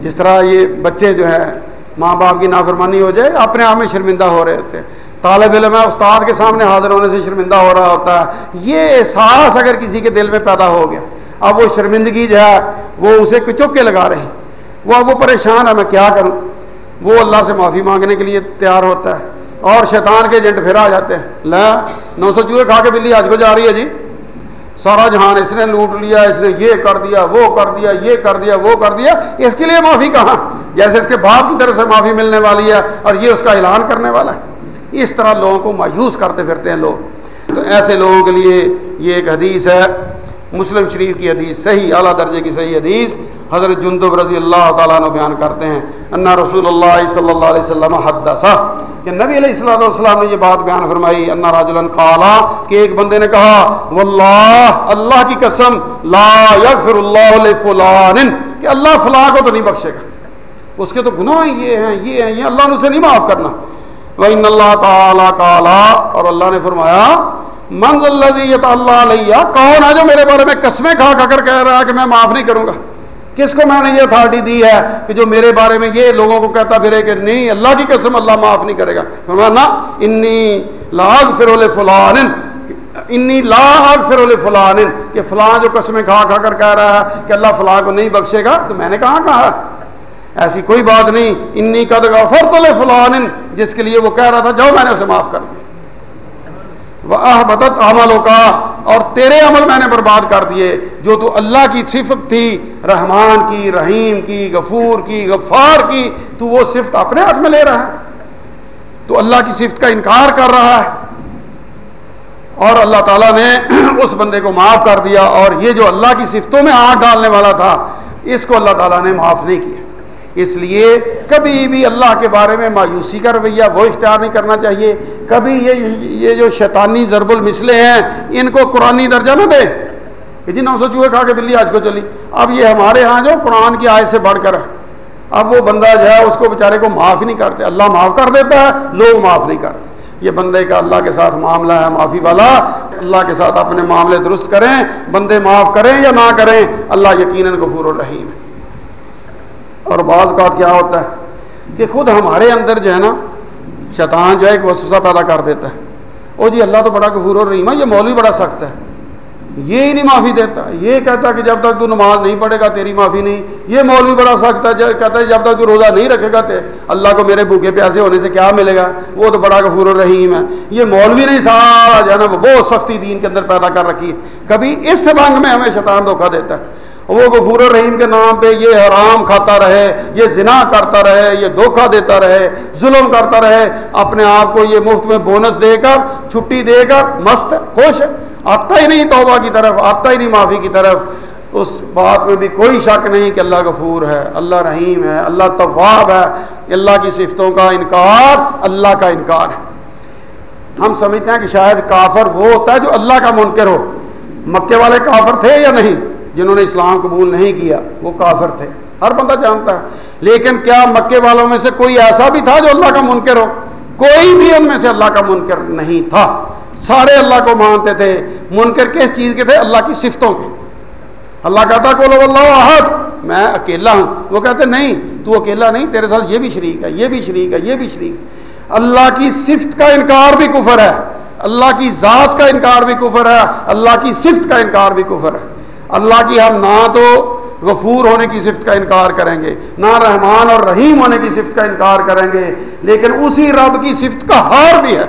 جس طرح یہ بچے جو ہے ماں باپ کی نافرمانی ہو جائے، اپنے آپ میں شرمندہ ہو رہے ہوتے ہیں۔ طالب علم ہے، استاد کے سامنے حاضر ہونے سے شرمندہ ہو رہا ہوتا ہے۔ یہ احساس اگر کسی کے دل میں پیدا ہو گیا، اب وہ شرمندگی جو ہے، وہ اسے کچوکے لگا رہے ہیں۔ وہ اب وہ پریشان ہے، میں کیا کروں؟ وہ اللہ سے معافی مانگنے کے لیے تیار ہوتا ہے۔ اور شیطان کے ایجنٹ پھر آ جاتے ہیں۔ لا نو سو چوہے کھا کے بلی، آج کو جا رہی ہے جی۔ سارا جہان اس نے لوٹ لیا، اس نے یہ کر دیا، وہ کر دیا، یہ کر دیا، وہ کر دیا۔ اس کے لیے معافی کہاں؟ جیسے اس کے باپ کی طرف سے معافی ملنے والی ہے اور یہ اس کا اعلان کرنے والا ہے۔ اس طرح لوگوں کو مایوس کرتے پھرتے ہیں لوگ۔ تو ایسے لوگوں کے لیے یہ ایک حدیث ہے۔ مسلم شریف کی حدیث، صحیح، اعلیٰ درجے کی صحیح حدیث۔ حضرت جندب رضی اللہ تعالیٰ نے بیان کرتے ہیں، انا رسول اللہ صلی اللہ علیہ وسلم حدثہ۔ کہ نبی علیہ السلام والسلام نے یہ بات بیان فرمائی، انا راجلن قالا۔ کہ ایک بندے نے کہا، واللہ، اللہ کی قسم، لا یغفر اللہ لفلان۔ کہ اللہ فلاں کو تو نہیں بخشے گا۔ اس کے تو گناہ یہ ہیں یہ ہیں، یہ اللہ نے اسے نہیں معاف کرنا۔ وَإِنَّ اللَّهَ تَعَالَى قَالَا۔ اور اللہ نے فرمایا منز اللہ اللہ علیہ، کون ہے جو میرے بارے میں قسمیں کھا کھا کر کہہ رہا ہے کہ میں معاف نہیں کروں گا؟ کس کو میں نے یہ اتھارٹی دی ہے کہ جو میرے بارے میں یہ لوگوں کو کہتا پھرے کہ نہیں، اللہ کی قسم اللہ معاف نہیں کرے گا؟ فرمانا انی لاگ فرول فلان انی لاگ فرول فلان کہ فلاں جو قسمیں کھا کھا کر کہہ رہا ہے کہ اللہ فلاں کو نہیں بخشے گا، تو میں نے کہاں کہا؟ ایسی کوئی بات نہیں، انی قد غفرت فلان جس کے لیے وہ کہہ رہا تھا، جاؤ میں نے اسے معاف کر دیا۔ وہ بدت عملوں کا اور تیرے عمل میں نے برباد کر دیے۔ جو تو اللہ کی صفت تھی، رحمان کی، رحیم کی، غفور کی، غفار کی، تو وہ صفت اپنے ہاتھ میں لے رہا ہے۔ تو اللہ کی صفت کا انکار کر رہا ہے۔ اور اللہ تعالیٰ نے اس بندے کو معاف کر دیا۔ اور یہ جو اللہ کی صفتوں میں ہاتھ ڈالنے والا تھا، اس کو اللہ تعالیٰ نے معاف نہیں کیا۔ اس لیے کبھی بھی اللہ کے بارے میں مایوسی کا رویہ وہ اختیار نہیں کرنا چاہیے۔ کبھی یہ یہ جو شیطانی ضرب المسلے ہیں، ان کو قرآن درجہ نہ دے کہ جی نو سو چوہے کھا کے بلی آج کو چلی۔ اب یہ ہمارے ہاں جو قرآن کی آئے سے بڑھ کر اب وہ بندہ جو ہے، اس کو بیچارے کو معاف نہیں کرتے۔ اللہ معاف کر دیتا ہے، لوگ معاف نہیں کرتے۔ یہ بندے کا اللہ کے ساتھ معاملہ ہے، معافی والا۔ اللہ کے ساتھ اپنے معاملے درست کریں، بندے معاف کریں یا نہ کریں، اللہ یقیناً غفور الرحیم ہے۔ اور بعض کا کیا ہوتا ہے کہ خود ہمارے اندر جو ہے نا، شیطان جو ہے ایک وسوسہ پیدا کر دیتا ہے۔ او جی اللہ تو بڑا غفور الرحیم ہے، یہ مولوی بڑا سخت ہے۔ یہ ہی نہیں معافی دیتا۔ یہ کہتا کہ جب تک تو نماز نہیں پڑھے گا، تیری معافی نہیں۔ یہ مولوی بڑا سخت ہے کہتا ہے جب تک تو روزہ نہیں رکھے گا، تے اللہ کو میرے بھوکے پیاسے ہونے سے کیا ملے گا؟ وہ تو بڑا غفور الرحیم ہے۔ یہ مولوی نہیں، سارا جو ہے نا، وہ بہت سختی دین کے اندر پیدا کر رکھی ہے۔ کبھی اس بنگ میں ہمیں شیطان دھوکہ دیتا ہے۔ وہ غفور الرحیم کے نام پہ یہ حرام کھاتا رہے، یہ زنا کرتا رہے، یہ دھوکہ دیتا رہے، ظلم کرتا رہے، اپنے آپ کو یہ مفت میں بونس دے کر، چھٹی دے کر، مست، خوش، آتا ہی نہیں توبہ کی طرف، آتا ہی نہیں معافی کی طرف۔ اس بات میں بھی کوئی شک نہیں کہ اللہ غفور ہے، اللہ رحیم ہے، اللہ طواب ہے۔ اللہ کی صفتوں کا انکار، اللہ کا انکار ہے۔ ہم سمجھتے ہیں کہ شاید کافر وہ ہوتا ہے جو اللہ کا منکر ہو۔ مکے والے کافر تھے یا نہیں؟ جنہوں نے اسلام قبول نہیں کیا، وہ کافر تھے۔ ہر بندہ جانتا ہے۔ لیکن کیا مکے والوں میں سے کوئی ایسا بھی تھا جو اللہ کا منکر ہو؟ کوئی بھی ان میں سے اللہ کا منکر نہیں تھا۔ سارے اللہ کو مانتے تھے۔ منکر کس چیز کے تھے؟ اللہ کی صفتوں کے۔ اللہ کہتا کو اللہ احد میں اکیلا ہوں۔ وہ کہتے، نہیں، تو اکیلا نہیں، تیرے ساتھ یہ بھی شریک ہے، یہ بھی شریک ہے، یہ بھی شریک اللہ کی صفت کا انکار بھی کفر ہے۔ اللہ کی ذات کا انکار بھی کفر ہے۔ اللہ کی صفت کا انکار بھی کفر ہے۔ اللہ کی ہم نہ تو غفور ہونے کی صفت کا انکار کریں گے، نہ رحمان اور رحیم ہونے کی صفت کا انکار کریں گے، لیکن اسی رب کی صفت کا ہار بھی ہے۔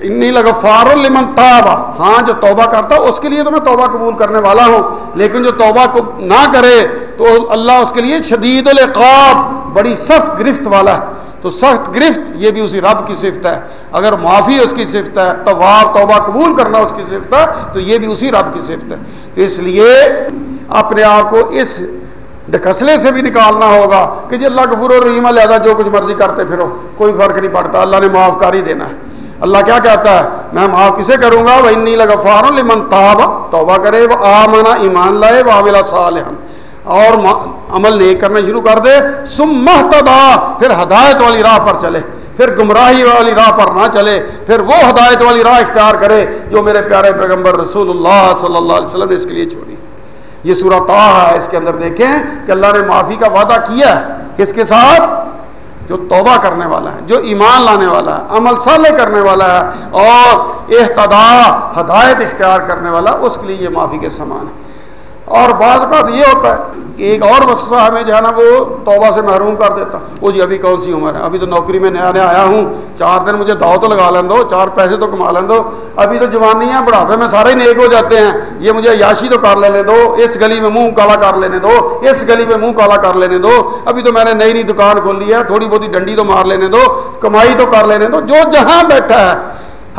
انی لغفار لمن تابا ہاں جو توبہ کرتا اس کے لیے تو میں توبہ قبول کرنے والا ہوں، لیکن جو توبہ کو نہ کرے تو اللہ اس کے لیے شدید العقاب، بڑی سخت گرفت والا ہے۔ تو سخت گرفت، یہ بھی اسی رب کی صفت ہے۔ اگر معافی اس کی صفت ہے تواب توبہ قبول کرنا اس کی صفت ہے، تو یہ بھی اسی رب کی صفت ہے۔ تو اس لیے اپنے آپ کو اس ڈکسلے سے بھی نکالنا ہوگا کہ جی اللہ گفور الرحیم لہٰذا جو کچھ مرضی کرتے پھرو، کوئی فرق نہیں پڑتا، اللہ نے معاف کر ہی دینا ہے۔ اللہ کیا کہتا ہے؟ میں معاف کسے کروں گا؟ وہ انی لگا فارن لمن تابا توبہ کرے وہ آمنا ایمان لائے وہ عاملہ صالحن اور عمل نیک کرنا شروع کر دے۔ سم محتدا پھر ہدایت والی راہ پر چلے۔ پھر گمراہی والی راہ پر نہ چلے۔ پھر وہ ہدایت والی راہ اختیار کرے جو میرے پیارے پیغمبر رسول اللہ صلی اللہ علیہ وسلم نے اس کے لیے چھوڑی۔ یہ سورہ تاہ ہے۔ اس کے اندر دیکھیں کہ اللہ نے معافی کا وعدہ کیا ہے۔ کس کے ساتھ؟ جو توبہ کرنے والا ہے، جو ایمان لانے والا ہے، عمل صالح کرنے والا ہے اور احتدا ہدایت اختیار کرنے والا، اس کے لیے یہ معافی کے سامان ہے۔ اور بعض بات یہ ہوتا ہے کہ ایک اور وسطہ ہمیں جو ہے نا وہ توبہ سے محروم کر دیتا وہ جی ابھی کون سی عمر ہے؟ ابھی تو نوکری میں نیا نیا آیا ہوں۔ چار دن مجھے داؤ تو لگا لیں دو چار پیسے تو کما لیں دو ابھی تو جوانی ہے بڑھاپے میں سارے نیک ہو جاتے ہیں۔ یہ مجھے یاشی تو کر لینے دو اس گلی میں منہ کالا کر لینے دو اس گلی میں منہ کالا کر لینے دو ابھی تو میں نے نئی نئی دکان کھول لی ہے۔ تھوڑی بہت ڈنڈی تو مار لینے دو کمائی تو کر لینے دو جو جہاں بیٹھا ہے،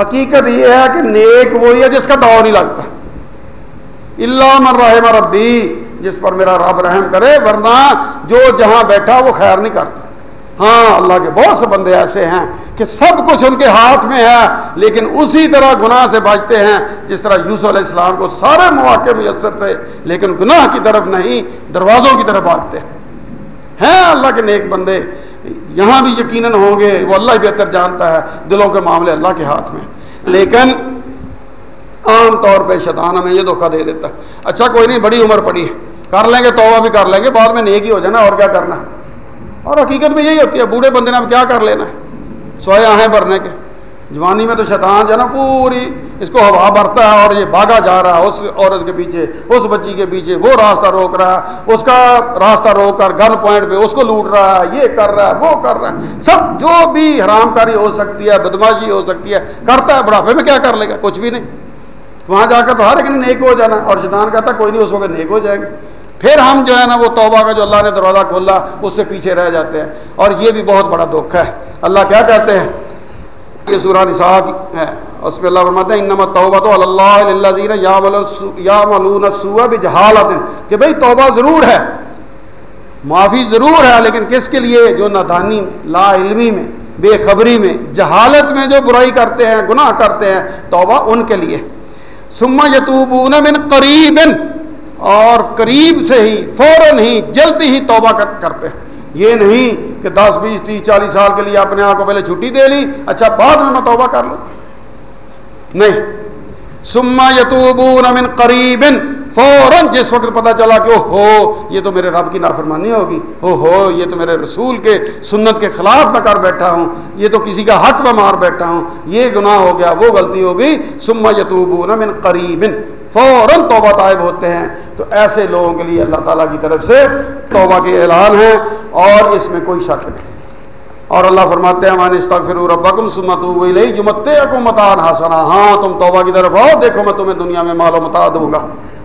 حقیقت یہ ہے کہ نیک وہی ہے جس کا داؤ نہیں لگتا۔ اللہ من رحم ربی جس پر میرا رب رحم کرے، ورنہ جو جہاں بیٹھا وہ خیر نہیں کرتا۔ ہاں اللہ کے بہت سے بندے ایسے ہیں کہ سب کچھ ان کے ہاتھ میں ہے، لیکن اسی طرح گناہ سے بچتے ہیں، جس طرح یوسف علیہ السلام کو سارے مواقع میسر تھے، لیکن گناہ کی طرف نہیں، دروازوں کی طرف بھاگتے ہیں۔ اللہ کے نیک بندے، یہاں بھی یقیناً ہوں گے، وہ اللہ بہتر جانتا ہے، دلوں کے معاملے اللہ کے ہاتھ میں۔ لیکن عام طور پہ شیطان ہمیں یہ دھوکہ دے دیتا ہے۔ اچھا کوئی نہیں، بڑی عمر پڑی ہے۔ کر لیں گے، توبہ بھی کر لیں گے، بعد میں نیک ہی ہو جانا، اور کیا کرنا؟ اور حقیقت میں یہی ہوتی ہے، بوڑھے بندے نے اب کیا کر لینا ہے؟ سوئے آہیں بھرنے کے۔ جوانی میں تو شیطان جو ہے نا، پوری اس کو ہوا بھرتا ہے، اور یہ بھاگا جا رہا ہے، اس عورت کے پیچھے، اس بچی کے پیچھے، وہ راستہ روک رہا ہے، اس کا راستہ روک کر گن پوائنٹ پہ اس کو لوٹ رہا ہے، یہ کر رہا ہے، وہ کر رہا ہے۔ سب جو بھی حرام کاری ہو سکتی ہے، بدماشی ہو سکتی ہے، کرتا ہے، بڑھاپے میں کیا کر لے گا؟ کچھ بھی نہیں۔ وہاں جا کر تو ہر ایک نے نیک ہو جانا اور شیطان کہتا کوئی نہیں، اس وقت نیک ہو جائے گا۔ پھر ہم جو ہے نا، وہ توبہ کا جو اللہ نے دروازہ کھولا، اس سے پیچھے رہ جاتے ہیں۔ اور یہ بھی بہت بڑا دکھ ہے۔ اللہ کیا کہتے ہیں؟ یہ سورہ نساء ہے۔ اس پہ اللہ فرماتے ہیں، انما توبہ تو اللہ یا ملون سوا بجہالت۔ کہ بھئی توبہ ضرور ہے۔ معافی ضرور ہے، لیکن کس کے لیے؟ جو نادانی، لا علمی میں، بے خبری میں، جہالت میں جو برائی کرتے ہیں، گناہ کرتے ہیں، توبہ ان کے لیے۔ سما یتوبون من قریب اور قریب سے ہی، فوراً ہی، جلدی ہی توبہ کرتے ہیں۔ یہ نہیں کہ دس، بیس، تیس، چالیس سال کے لیے اپنے آپ کو پہلے چھٹی دے لی اچھا بعد میں میں توبہ کر لوں۔ نہیں۔ سما یتوبون من قریب فوراً جس وقت پتہ چلا کہ او ہو یہ تو میرے رب کی نافرمانی ہوگی ہو ہو یہ تو میرے رسول کے سنت کے خلاف میں کر بیٹھا ہوں، یہ تو کسی کا حق میں مار بیٹھا ہوں، یہ گناہ ہو گیا، وہ غلطی ہوگی سما یتوبون من قریب، فوراً توبہ طائب ہوتے ہیں۔ تو ایسے لوگوں کے لیے اللہ تعالیٰ کی طرف سے توبہ کے اعلان ہے اور اس میں کوئی شک نہیں۔ اور اللہ فرماتے ہیں مان استغفر ربکم ثم توبوا الیہ یمتعکم متاعا حسنا۔ ہاں تم توبہ کی طرف آؤ، دیکھو میں تمہیں دنیا میں مال و متاع دوں گا۔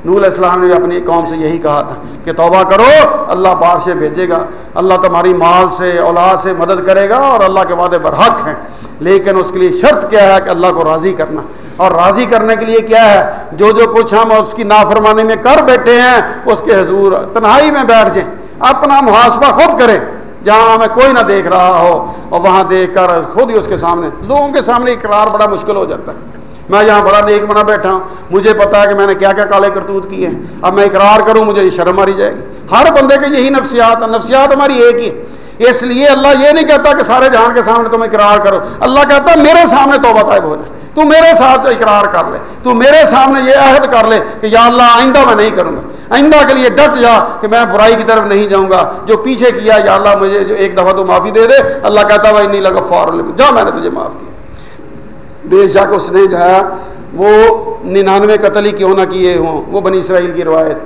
نور السلام نے اپنی قوم سے یہی کہا تھا کہ توبہ کرو، اللہ بار سے بھیجے گا۔ اللہ تمہاری مال سے، اولاد سے مدد کرے گا اور اللہ کے وعدے برحق ہیں۔ لیکن اس کے لیے شرط کیا ہے کہ اللہ کو راضی کرنا۔ اور راضی کرنے کے لیے کیا ہے؟ جو جو کچھ ہم اس کی نافرمانی میں کر بیٹھے ہیں، اس کے حضور تنہائی میں بیٹھ جائیں۔ اپنا محاسبہ خود کریں۔ جہاں ہمیں کوئی نہ دیکھ رہا ہو، اور وہاں دیکھ کر خود ہی اس کے سامنے، لوگوں کے سامنے اقرار بڑا مشکل ہو جاتا ہے۔ میں یہاں بڑا نیک بنا بیٹھا ہوں۔ مجھے پتا ہے کہ میں نے کیا کیا کالے کرتوت کیے ہیں۔ اب میں اقرار کروں، مجھے یہ شرم ماری جائے گی۔ ہر بندے کے یہی نفسیات نفسیات ہماری ایک ہی اس لیے اللہ یہ نہیں کہتا کہ سارے جہان کے سامنے تم اقرار کرو۔ اللہ کہتا ہے میرے سامنے تو طائب ہو جائے تو میرے ساتھ اقرار کر لے۔ تو میرے سامنے یہ عہد کر لے کہ یا اللہ آئندہ میں نہیں کروں گا۔ آئندہ کے لیے ڈٹ جا کہ میں برائی کی طرف نہیں جاؤں گا۔ جو پیچھے کیا، یا اللہ مجھے جو ایک دفعہ تو معافی دے دے۔ اللہ کہتا بھائی نہیں لگا فور جا، میں نے تجھے معاف کیا۔ بے شک اس نے جو ہے وہ ننانوے قتل ہی کیوں نہ کیے ہوں؟ وہ بنی اسرائیل کی روایت۔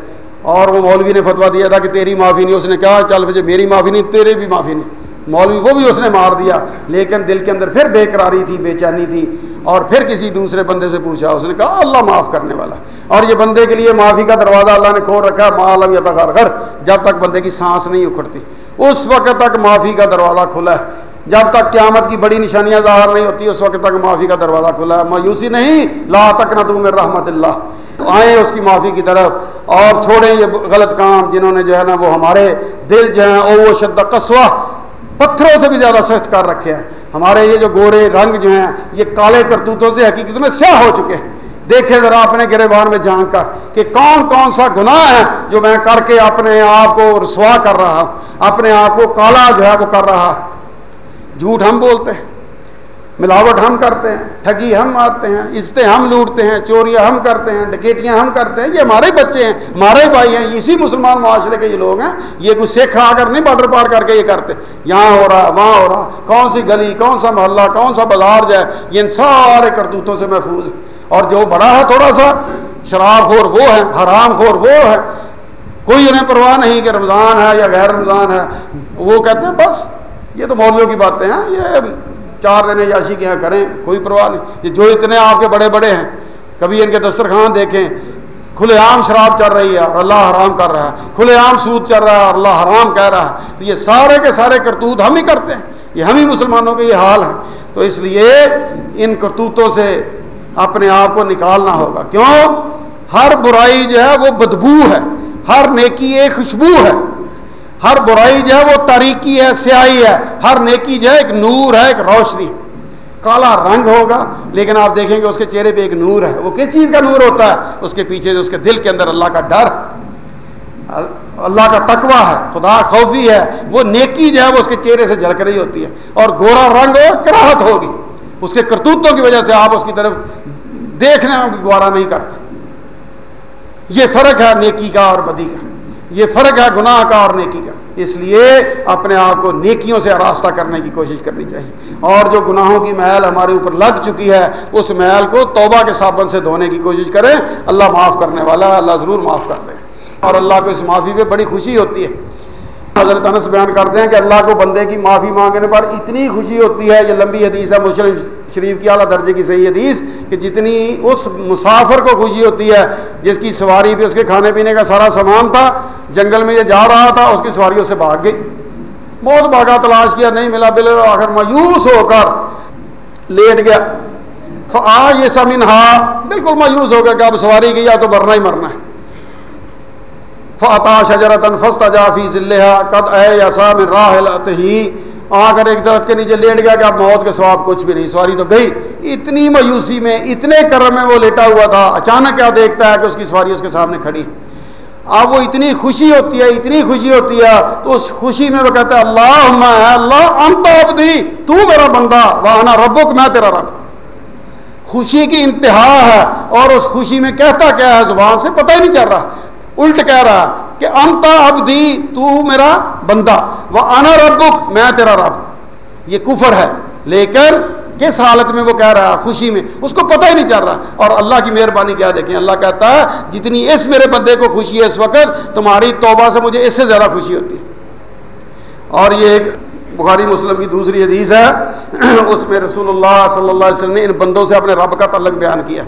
اور وہ مولوی نے فتوا دیا تھا کہ تیری معافی نہیں، اس نے کہا چل مجھے میری معافی نہیں، تیرے بھی معافی نہیں۔ مولوی وہ بھی اس نے مار دیا، لیکن دل کے اندر پھر بے قراری تھی، بے چینی تھی۔ اور پھر کسی دوسرے بندے سے پوچھا، اس نے کہا اللہ معاف کرنے والا۔ اور یہ بندے کے لیے معافی کا دروازہ اللہ نے کھول رکھا مالم یا تغیر جب تک بندے کی سانس نہیں اکھڑتی۔ اس وقت تک معافی کا دروازہ کھلا ہے۔ جب تک قیامت کی بڑی نشانیاں ظاہر نہیں ہوتی، اس وقت تک معافی کا دروازہ کھلا ہے۔ مایوسی نہیں، لا تک نہ تم رحمت اللہ۔ آئیں اس کی معافی کی طرف۔ اور چھوڑیں یہ غلط کام جنہوں نے جو ہے نا وہ ہمارے دل جو ہیں او شد قصوہ پتھروں سے بھی زیادہ سخت کر رکھے ہیں۔ ہمارے یہ جو گورے رنگ جو ہیں، یہ کالے کرتوتوں سے حقیقت میں سیاہ ہو چکے ہیں۔ دیکھے ذرا اپنے گرے میں جان کر کہ کون کون سا گناہ ہے جو میں کر کے اپنے آپ کو رسوا کر رہا ہوں۔ اپنے آپ کو کالا جو ہے وہ کر رہا جھوٹ ہم بولتے ہیں، ملاوٹ ہم کرتے ہیں، ٹھگی ہم مارتے ہیں، عزتیں ہم لوٹتے ہیں، چوریاں ہم کرتے ہیں ڈکیٹیاں ہم کرتے ہیں، یہ ہمارے ہی بچے ہیں، ہمارے بھائی ہیں، اسی مسلمان معاشرے کے یہ لوگ ہیں، یہ کچھ سکھ آ کر نہیں بارڈر پار کر کے یہ کرتے۔ یہاں ہو رہا، وہاں ہو رہا، کون سی گلی، کون سا محلہ، کون سا بازار جائے یہ ان سارے کرتوتوں سے محفوظ اور جو بڑا ہے، تھوڑا سا شراب خور وہ ہے، حرام خور وہ ہے، کوئی انہیں پرواہ نہیں کہ رمضان ہے یا غیر رمضان ہے، وہ کہتے ہیں بس یہ تو مولویوں کی باتیں ہیں، یہ چار دن یاشی کے یہاں کریں، کوئی پرواہ نہیں۔ یہ جو اتنے آپ کے بڑے بڑے ہیں، کبھی ان کے دسترخوان دیکھیں، کھلے عام شراب چل رہی ہے اور اللہ حرام کر رہا ہے، کھلے عام سود چل رہا ہے اور اللہ حرام کہہ رہا ہے۔ تو یہ سارے کے سارے کرتوت ہم ہی کرتے ہیں۔ یہ ہم ہی مسلمانوں کے یہ حال ہے تو اس لیے ان کرتوتوں سے اپنے آپ کو نکالنا ہوگا۔ کیوں؟ ہر برائی جو ہے وہ بدبو ہے، ہر نیکی ایک خوشبو ہے۔ ہر برائی جو ہے وہ تاریکی ہے، سیاہی ہے۔ ہر نیکی جو ہے ایک نور ہے، ایک روشنی۔ کالا رنگ ہوگا، لیکن آپ دیکھیں گے اس کے چہرے پہ ایک نور ہے۔ وہ کس چیز کا نور ہوتا ہے؟ اس کے پیچھے جو اس کے دل کے اندر اللہ کا ڈر۔ اللہ کا تقوی ہے، خدا خوفی ہے۔ وہ نیکی جو ہے وہ اس کے چہرے سے جھلک رہی ہوتی ہے۔ اور گورا رنگ ہو کراہت ہوگی۔ اس کے کرتوتوں کی وجہ سے آپ اس کی طرف دیکھنے میں گوارا نہیں کرتے۔ یہ فرق ہے نیکی کا اور بدی کا۔ یہ فرق ہے گناہ کا اور نیکی کا۔ اس لیے اپنے آپ کو نیکیوں سے راستہ کرنے کی کوشش کرنی چاہیے۔ اور جو گناہوں کی محل ہمارے اوپر لگ چکی ہے، اس محل کو توبہ کے صابن سے دھونے کی کوشش کریں۔ اللہ معاف کرنے والا ہے، اللہ ضرور معاف کر دے۔ اور اللہ کو اس معافی پہ بڑی خوشی ہوتی ہے۔ حضرت انس بیان کرتے ہیں کہ اللہ کو بندے کی معافی مانگنے پر اتنی خوشی ہوتی ہے، یہ لمبی حدیث ہے، مسلم شریف کی اعلیٰ درجے کی صحیح حدیث۔ کہ جتنی اس مسافر کو خوشی ہوتی ہے، جس کی سواری بھی، اس کے کھانے پینے کا سارا سامان تھا، جنگل میں یہ جا رہا تھا، اس کی سواری اس سے بھاگ گئی۔ بہت بھاگا تلاش کیا، نہیں ملا بل آخر مایوس ہو کر لیٹ گیا۔ آج یہ سمن ہا بالکل مایوس ہو گیا کہ اب سواری گیا تو مرنا ہی مرنا ہے۔ فعطا شجرتن فسط جافی ذلحا قد اے یسا من راہ ہی آ کر ایک درخت کے نیچے لیٹ گیا کہ اب موت کے سواب کچھ بھی نہیں، سواری تو گئی۔ اتنی مایوسی میں، اتنے کرم میں وہ لیٹا ہوا تھا۔ اچانک کیا دیکھتا ہے کہ اس کی سواری اس کے سامنے کھڑی۔ اب وہ اتنی خوشی ہوتی ہے، اتنی خوشی ہوتی ہے تو اس خوشی میں وہ کہتا ہے اللہ اللہ، انت عبدی، تو میرا بندہ، وانا ربک، میں تیرا رب۔ خوشی کی انتہا ہے اور اس خوشی میں کہتا کیا ہے، زبان سے پتہ ہی نہیں چل رہا۔ الٹ کہہ رہا کہ انتا اب تو میرا بندہ وہ آنا ربک، میں تیرا رب۔ یہ کفر ہے۔ لیکن کس حالت میں وہ کہہ رہا خوشی میں۔ اس کو پتہ ہی نہیں چل رہا۔ اور اللہ کی مہربانی کیا دیکھیں؟ اللہ کہتا ہے، جتنی اس میرے بندے کو خوشی ہے اس وقت، تمہاری توبہ سے مجھے اس سے زیادہ خوشی ہوتی ہے۔ اور یہ ایک بخاری مسلم کی دوسری حدیث ہے۔ اس میں رسول اللہ صلی اللہ علیہ وسلم نے ان بندوں سے اپنے رب کا تعلق بیان کیا۔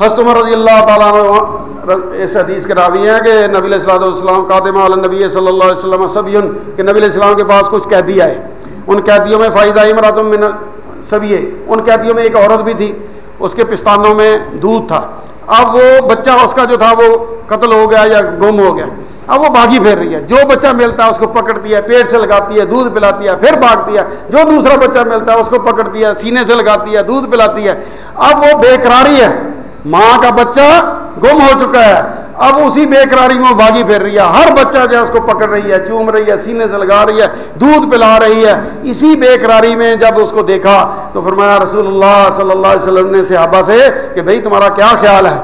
حضرت عمر رضی اللہ تعالیٰ عنہ اس حدیث کے راوی ہیں کہ نبی علیہ السلام والسلام قادم علی نبی صلی اللہ علیہ وسلم سبی کہ نبی علیہ السلام کے پاس کچھ قیدی آئے۔ ان قیدیوں میں فائزہ امراتم من سبیے ان قیدیوں میں ایک عورت بھی تھی، اس کے پستانوں میں دودھ تھا۔ اب وہ بچہ اس کا جو تھا وہ قتل ہو گیا یا گم ہو گیا۔ اب وہ بھاگی پھیر رہی ہے۔ جو بچہ ملتا ہے اس کو پکڑتی ہے، پیٹ سے لگاتی ہے، دودھ پلاتی ہے، پھر بھاگتی ہے۔ جو دوسرا بچہ ملتا ہے اس کو پکڑتی ہے، سینے سے لگاتی ہے، دودھ پلاتی ہے۔ اب وہ بے قراری ہے۔ ماں کا بچہ گم ہو چکا ہے۔ اب اسی بے قراری میں بھاگی پھر رہی ہے۔ ہر بچہ جو ہے اس کو پکڑ رہی ہے، چوم رہی ہے، سینے سے لگا رہی ہے، دودھ پلا رہی ہے۔ اسی بے قراری میں جب اس کو دیکھا تو فرمایا، رسول اللہ صلی اللہ علیہ وسلم نے صحابہ سے کہ بھائی تمہارا کیا خیال ہے؟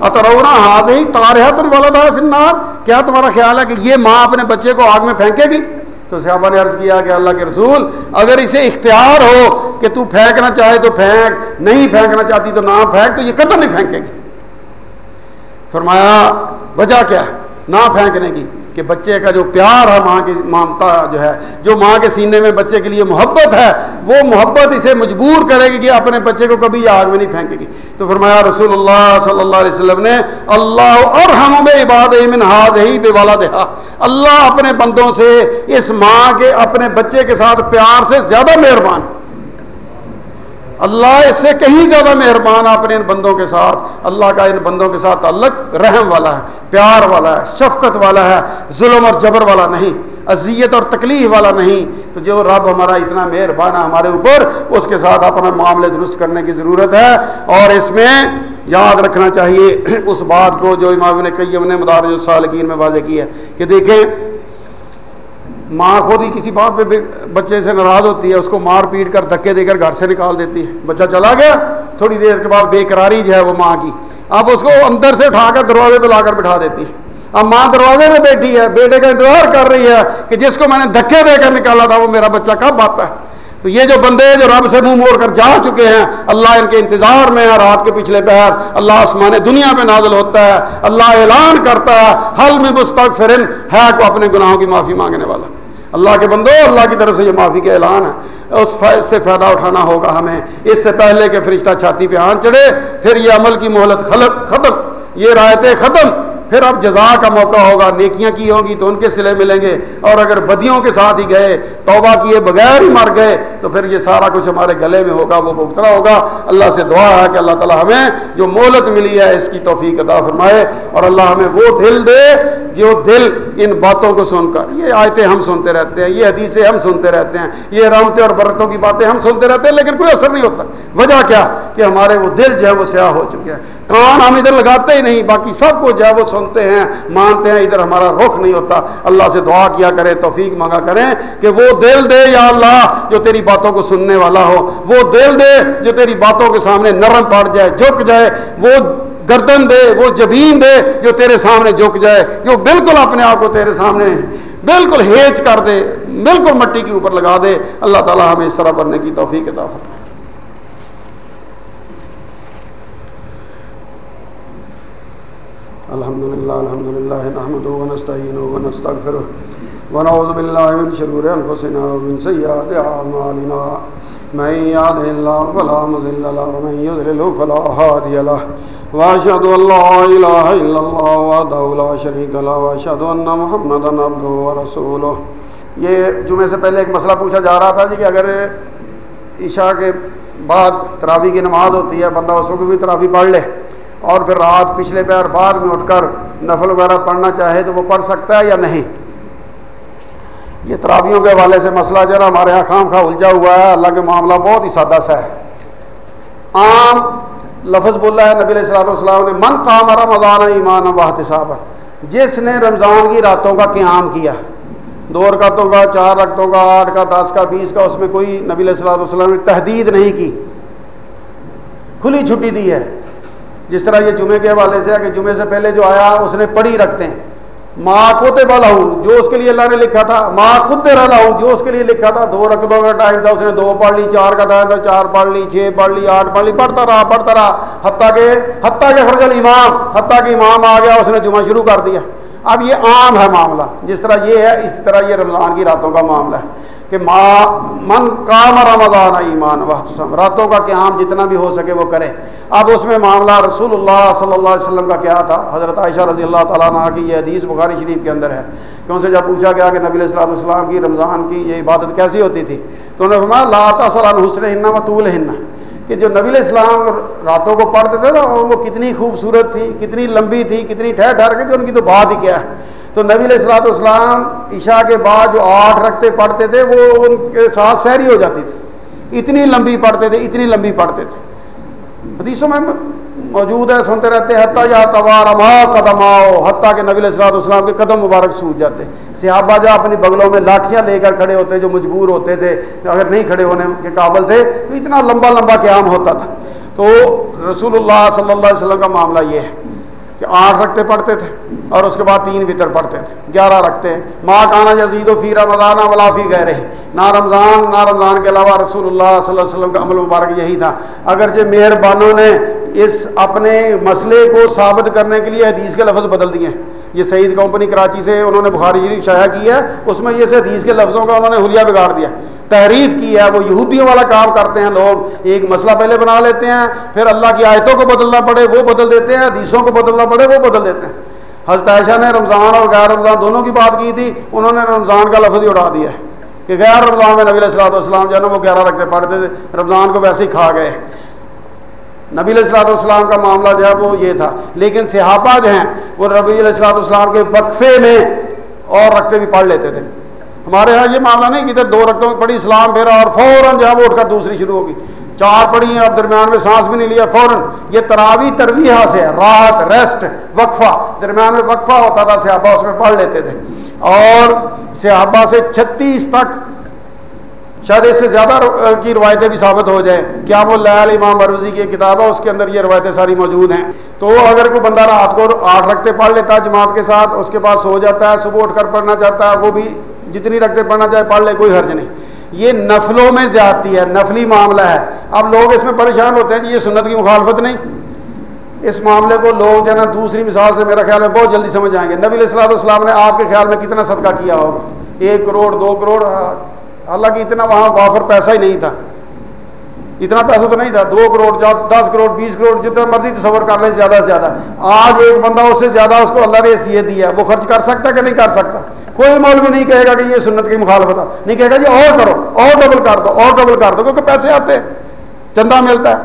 اترونا حاضی تارہ تم والا تھا فنار کیا تمہارا خیال ہے کہ یہ ماں اپنے بچے کو آگ میں پھینکے گی؟ تو صحابہ نے عرض کیا کہ اللہ کے رسول، اگر اسے اختیار ہو کہ تو پھینکنا چاہے تو پھینک، نہیں پھینکنا چاہتی تو نہ پھینک، تو یہ قطر نہیں پھینکے گی۔ فرمایا، وجہ کیا نہ پھینکنے کی۔ کہ بچے کا جو پیار ہے ماں کی مامتا جو ہے، جو ماں کے سینے میں بچے کے لیے محبت ہے، وہ محبت اسے مجبور کرے گی کہ اپنے بچے کو کبھی آگ میں نہیں پھینکے گی۔ تو فرمایا رسول اللہ صلی اللہ علیہ وسلم نے، اللہ اور ہم عباد حاض ہی بے والا دہا اللہ اپنے بندوں سے، اس ماں کے، اپنے بچے کے ساتھ پیار سے زیادہ مہربان۔ اللہ اس سے کہیں زیادہ مہربان اپنے ان بندوں کے ساتھ، اللہ کا ان بندوں کے ساتھ تعلق رحم والا ہے، پیار والا ہے، شفقت والا ہے، ظلم اور جبر والا نہیں، اذیت اور تکلیف والا نہیں۔ تو جو رب ہمارا اتنا مہربان ہے ہمارے اوپر، اس کے ساتھ اپنا معاملے درست کرنے کی ضرورت ہے۔ اور اس میں یاد رکھنا چاہیے اس بات کو جو امام نے کئی نے مدارج السالکین میں واضح کی ہے کہ دیکھیں ماں خود ہی کسی بات پہ بچے سے ناراض ہوتی ہے، اس کو مار پیٹ کر دھکے دے کر گھر سے نکال دیتی ہے۔ بچہ چلا گیا، تھوڑی دیر کے بعد بے قراری جو ہے وہ ماں کی۔ اب اس کو اندر سے اٹھا کر دروازے پہ لا کر بٹھا دیتی ہے۔ اب ماں دروازے میں بیٹھی ہے، بیٹے کا انتظار کر رہی ہے کہ جس کو میں نے دھکے دے کر نکالا تھا، وہ میرا بچہ کب آتا ہے۔ تو یہ جو بندے جو رب سے منہ موڑ کر جا چکے ہیں، اللہ ان کے انتظار میں ہے، رات کے پچھلے پہر۔ اللہ آسمان دنیا پہ نازل ہوتا ہے، اللہ اعلان کرتا ہے، حل میں مستقفرن ہے کو اپنے گناہوں کی معافی مانگنے والا۔ اللہ کے بندو، اللہ کی طرف سے یہ معافی کا اعلان ہے۔ اس سے فائدہ اٹھانا ہوگا ہمیں۔ اس سے پہلے کہ فرشتہ چھاتی پہ آن چڑھے، پھر یہ عمل کی مہلت خلق ختم، یہ رایتیں ختم۔ پھر اب جزا کا موقع ہوگا، نیکیاں کی ہوں گی تو ان کے سلے ملیں گے۔ اور اگر بدیوں کے ساتھ ہی گئے، توبہ کیے بغیر ہی مر گئے، تو پھر یہ سارا کچھ ہمارے گلے میں ہوگا، وہ بھگتنا ہوگا۔ اللہ سے دعا ہے کہ اللہ تعالیٰ ہمیں جو مولت ملی ہے، اس کی توفیق ادا فرمائے۔ اور اللہ ہمیں وہ دل دے جو دل ان باتوں کو سن کر، یہ آیتیں ہم سنتے رہتے ہیں، یہ حدیثیں ہم سنتے رہتے ہیں، یہ رحمتیں اور برتوں کی باتیں ہم سنتے رہتے ہیں، لیکن کوئی اثر نہیں ہوتا۔ وجہ کیا؟ کہ ہمارے وہ دل جو ہے، وہ سیاہ ہو چکے ہیں۔ کان ہم ادھر لگاتے ہی نہیں، باقی سب کو جو ہے وہ سنتے ہیں، مانتے ہیں، ادھر ہمارا رخ نہیں ہوتا۔ اللہ سے دعا کیا کریں، توفیق مانگا کریں کہ وہ دل دے یا اللہ جو تیری باتوں کو سننے والا ہو۔ وہ دل دے جو تیری باتوں کے سامنے نرم پڑ جائے، جھک جائے۔ وہ گردن دے، وہ جبین دے جو تیرے سامنے جھک جائے۔ جو بالکل اپنے آپ کو تیرے سامنے بالکل ہیچ کر دے، بالکل مٹی کے اوپر لگا دے۔ اللہ تعالیٰ ہمیں اس طرح بننے کی توفیق عطا فرمائے۔ الحمد لله الحمد لله نحمده ونستعينه ونستغفره ونعوذ بالله من شرور انفسنا ومن سيئات اعمالنا من يهده الله فلا مضل له ومن يضلل فلا هادي له واشهد ان لا اله الا الله وحده لا شريك له واشهد ان محمدا عبده ورسوله یہ جمعے سے پہلے ایک مسئلہ پوچھا جا رہا تھا جی کہ اگر عشاء کے بعد تراوی کی نماز ہوتی ہے، بندہ اس کو بھی تراوی پڑھ لے۔ اور پھر رات پچھلے پیر بعد میں اٹھ کر نفل وغیرہ پڑھنا چاہے تو وہ پڑھ سکتا ہے یا نہیں؟ یہ ترابیوں کے حوالے سے مسئلہ جو ہے ہمارے یہاں خام خواہ الجھا ہوا ہے۔ اللہ کے معاملہ بہت ہی سادہ سا ہے۔ عام لفظ بولا ہے نبی علیہ والسلام نے، من کام رمضان ایمان واحد صاحب جس نے رمضان کی راتوں کا قیام کیا دو رکعتوں کا چار رکعتوں کا، آٹھ کا، دس کا، بیس کا، اس میں کوئی نبی علیہ السلام والسلام نے تحدید نہیں کی۔ کھلی چھٹی دی ہے۔ جس طرح یہ جمعے کے حوالے سے ہے کہ جمعے سے پہلے جو آیا اس نے پڑھی رکھتے ہیں۔ ماں کوتے والا ہوں جو اس کے لیے اللہ نے لکھا تھا، ماں خود تیرا ہوں جو اس کے لیے لکھا تھا۔ دو رقبوں کا ٹائم تھا، اس نے دو پڑھ لی، چار کا ٹائم تھا، چار پڑھ لی، چھ پڑھ لی، آٹھ پڑھ لی، پڑھتا رہا پڑھتا رہا۔ حتیٰ کہ حتیٰ کہ خرجل امام، حتیٰ کہ امام آ گیا، اس نے جمعہ شروع کر دیا۔ اب یہ عام ہے معاملہ۔ جس طرح یہ ہے، اس طرح یہ رمضان کی راتوں کا معاملہ ہے۔ کہ من کام رمضان ایمان وحتسم راتوں کا قیام جتنا بھی ہو سکے وہ کرے۔ اب اس میں معاملہ رسول اللہ صلی اللہ علیہ وسلم کا کیا تھا؟ حضرت عائشہ رضی اللہ تعالیٰ عنہ کی یہ حدیث بخاری شریف کے اندر ہے۔ کہ ان سے جب پوچھا گیا کہ نبی علیہ السلام کی رمضان کی یہ عبادت کیسی ہوتی تھی، تو انہوں نے فرمایا لاتا صلاح حسن ہننا و طول ہننا کہ جو نبی علیہ السلام راتوں کو پڑھتے تھے نا وہ کتنی خوبصورت تھی، کتنی لمبی تھی، کتنی ٹھہر ٹھہر کے ان کی تو بات ہی کیا ہے۔ تو نبی علیہ السلاۃ والسلام عشاء کے بعد جو آٹھ رکھتے پڑھتے تھے، وہ ان کے ساتھ سحری ہو جاتی تھی۔ اتنی لمبی پڑھتے تھے، اتنی لمبی پڑھتے تھے۔ حدیثوں میں موجود ہے، سنتے رہتے حتیٰ یا توار اما قدم آؤ، حتیٰ کہ نبی السلاۃ والسلام کے قدم مبارک سوج جاتے۔ صحابہ جا اپنی بغلوں میں لاٹھیاں لے کر کھڑے ہوتے، جو مجبور ہوتے تھے، اگر نہیں کھڑے ہونے کے قابل تھے، تو اتنا لمبا لمبا قیام ہوتا تھا۔ تو رسول اللہ صلی اللہ علیہ وسلم کا معاملہ یہ ہے۔ کہ آٹھ رکھتے پڑھتے تھے اور اس کے بعد تین وطر پڑھتے تھے، گیارہ رکھتے ہیں۔ ماں کانا جزید و فی رمضان ولافی گئے رہے نہ رمضان نہ رمضان کے علاوہ رسول اللہ صلی اللہ علیہ وسلم کا عمل مبارک یہی تھا۔ اگرچہ مہربانوں نے اس اپنے مسئلے کو ثابت کرنے کے لیے حدیث کے لفظ بدل دیے ہیں۔ یہ سعید کمپنی کراچی سے انہوں نے بخاری شریف شائع کی ہے، اس میں یہ حدیث کے لفظوں کا انہوں نے حلیہ بگاڑ دیا۔ تحریف کی ہے، وہ یہودیوں والا کام کرتے ہیں لوگ۔ ایک مسئلہ پہلے بنا لیتے ہیں، پھر اللہ کی آیتوں کو بدلنا پڑے، وہ بدل دیتے ہیں، حدیثوں کو بدلنا پڑے، وہ بدل دیتے ہیں۔ حضرت عائشہ نے رمضان اور غیر رمضان دونوں کی بات کی تھی، انہوں نے رمضان کا لفظ ہی اڑا دیا ہے کہ غیر رمضان میں نبی علیہ السلام والسلام جو ہے نا وہ گیارہ رکھتے، پڑھتے تھے، رمضان کو ویسے ہی کھا گئے۔ نبی علیہ السلاۃ والسلام کا معاملہ جو ہے وہ یہ تھا۔ لیکن صحابہ جو ہیں، وہ نبی علیہ السلاۃ والسلام کے وقفے میں اور رکھتے بھی پڑھ لیتے تھے۔ ہمارے ہاں یہ معاملہ نہیں کہ ادھر دو رکھتوں پڑھی، اسلام پھیرا اور فوراً جو ہے وہ اٹھ کر دوسری شروع ہوگی۔ چار پڑھی ہیں، اب درمیان میں سانس بھی نہیں لیا، فوراً۔ یہ تراوی ترویحا سے رات، ریسٹ، وقفہ۔ درمیان میں وقفہ ہوتا تھا، صحابہ اس میں پڑھ لیتے تھے۔ اور صحابہ سے چھتیس تک شاید اس سے زیادہ کی روایتیں بھی ثابت ہو جائیں۔ کیا وہ لال امام بروزی کی کتاب ہے، اس کے اندر یہ روایتیں ساری موجود ہیں۔ تو اگر کوئی بندہ رات کو آٹھ رکھتے پڑھ لیتا ہے جماعت کے ساتھ، اس کے پاس سو جاتا ہے، صبح اٹھ کر پڑھنا چاہتا ہے، وہ بھی جتنی رکھتے پڑھنا چاہے پڑھ لے، کوئی حرج نہیں۔ یہ نفلوں میں زیادتی ہے، نفلی معاملہ ہے۔ اب لوگ اس میں پریشان ہوتے ہیں کہ یہ سنت کی مخالفت نہیں۔ اس معاملے کو لوگ جو ہے نا، دوسری مثال سے میرا خیال میں بہت جلدی سمجھ جائیں گے۔ نبی علیہ السلام السلام نے آپ کے خیال میں کتنا صدقہ کیا ہوگا؟ ایک کروڑ، دو کروڑ حالانکہ اتنا وہاں وافر پیسہ ہی نہیں تھا۔ اتنا پیسہ تو نہیں تھا۔ دو کروڑ دس کروڑ، بیس کروڑ، جتنا مرضی تصور کر لیں زیادہ سے زیادہ۔ آج ایک بندہ اس سے زیادہ اس کو اللہ نے حیثیت دی ہے۔ وہ خرچ کر سکتا کہ نہیں کر سکتا؟ کوئی مولوی نہیں کہے گا کہ یہ سنت کی مخالفت ہے۔ نہیں کہے گا جی اور کرو، اور ڈبل کر دو، اور ڈبل کر دو، کیونکہ پیسے آتے ہیں۔ چندہ ملتا ہے۔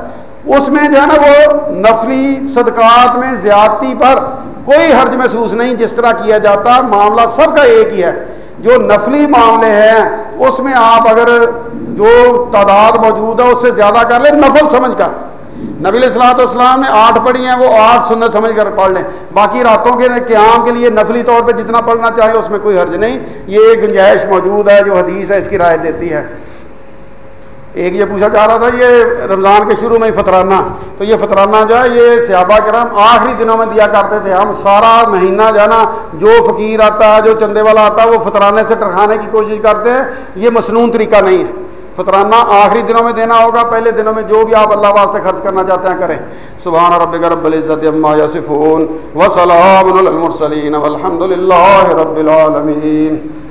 اس میں جو ہے نا وہ نفلی صدقات میں زیادتی پر کوئی حرج محسوس نہیں، جس طرح کیا جاتا، معاملہ سب کا ایک ہی ہے۔ جو نفلی معاملے ہیں، اس میں آپ اگر جو تعداد موجود ہے اس سے زیادہ کر لیں، نفل سمجھ کر۔ نبی السلاۃ والسلام نے آٹھ پڑھی ہیں، وہ آٹھ سنت سمجھ کر پڑھ لیں۔ باقی راتوں کے قیام کے لیے نفلی طور پہ جتنا پڑھنا چاہے، اس میں کوئی حرج نہیں۔ یہ گنجائش موجود ہے، جو حدیث ہے، اس کی رائے دیتی ہے۔ ایک یہ پوچھا جا رہا تھا، یہ رمضان کے شروع میں ہی فطرانہ، تو یہ فطرانہ جو ہے، یہ صحابہ کرام آخری دنوں میں دیا کرتے تھے۔ ہم سارا مہینہ جو ہے نا، جو فقیر آتا ہے جو چندے والا آتا ہے وہ فطرانے سے ٹرکھانے کی کوشش کرتے ہیں۔ یہ مصنون طریقہ نہیں ہے۔ فطرانہ آخری دنوں میں دینا ہوگا، پہلے دنوں میں جو بھی آپ اللہ واسطے خرچ کرنا چاہتے ہیں کریں۔ سبحان رب رب العزت عما یصفون وسلام المرسلین والحمد للہ رب العالمین۔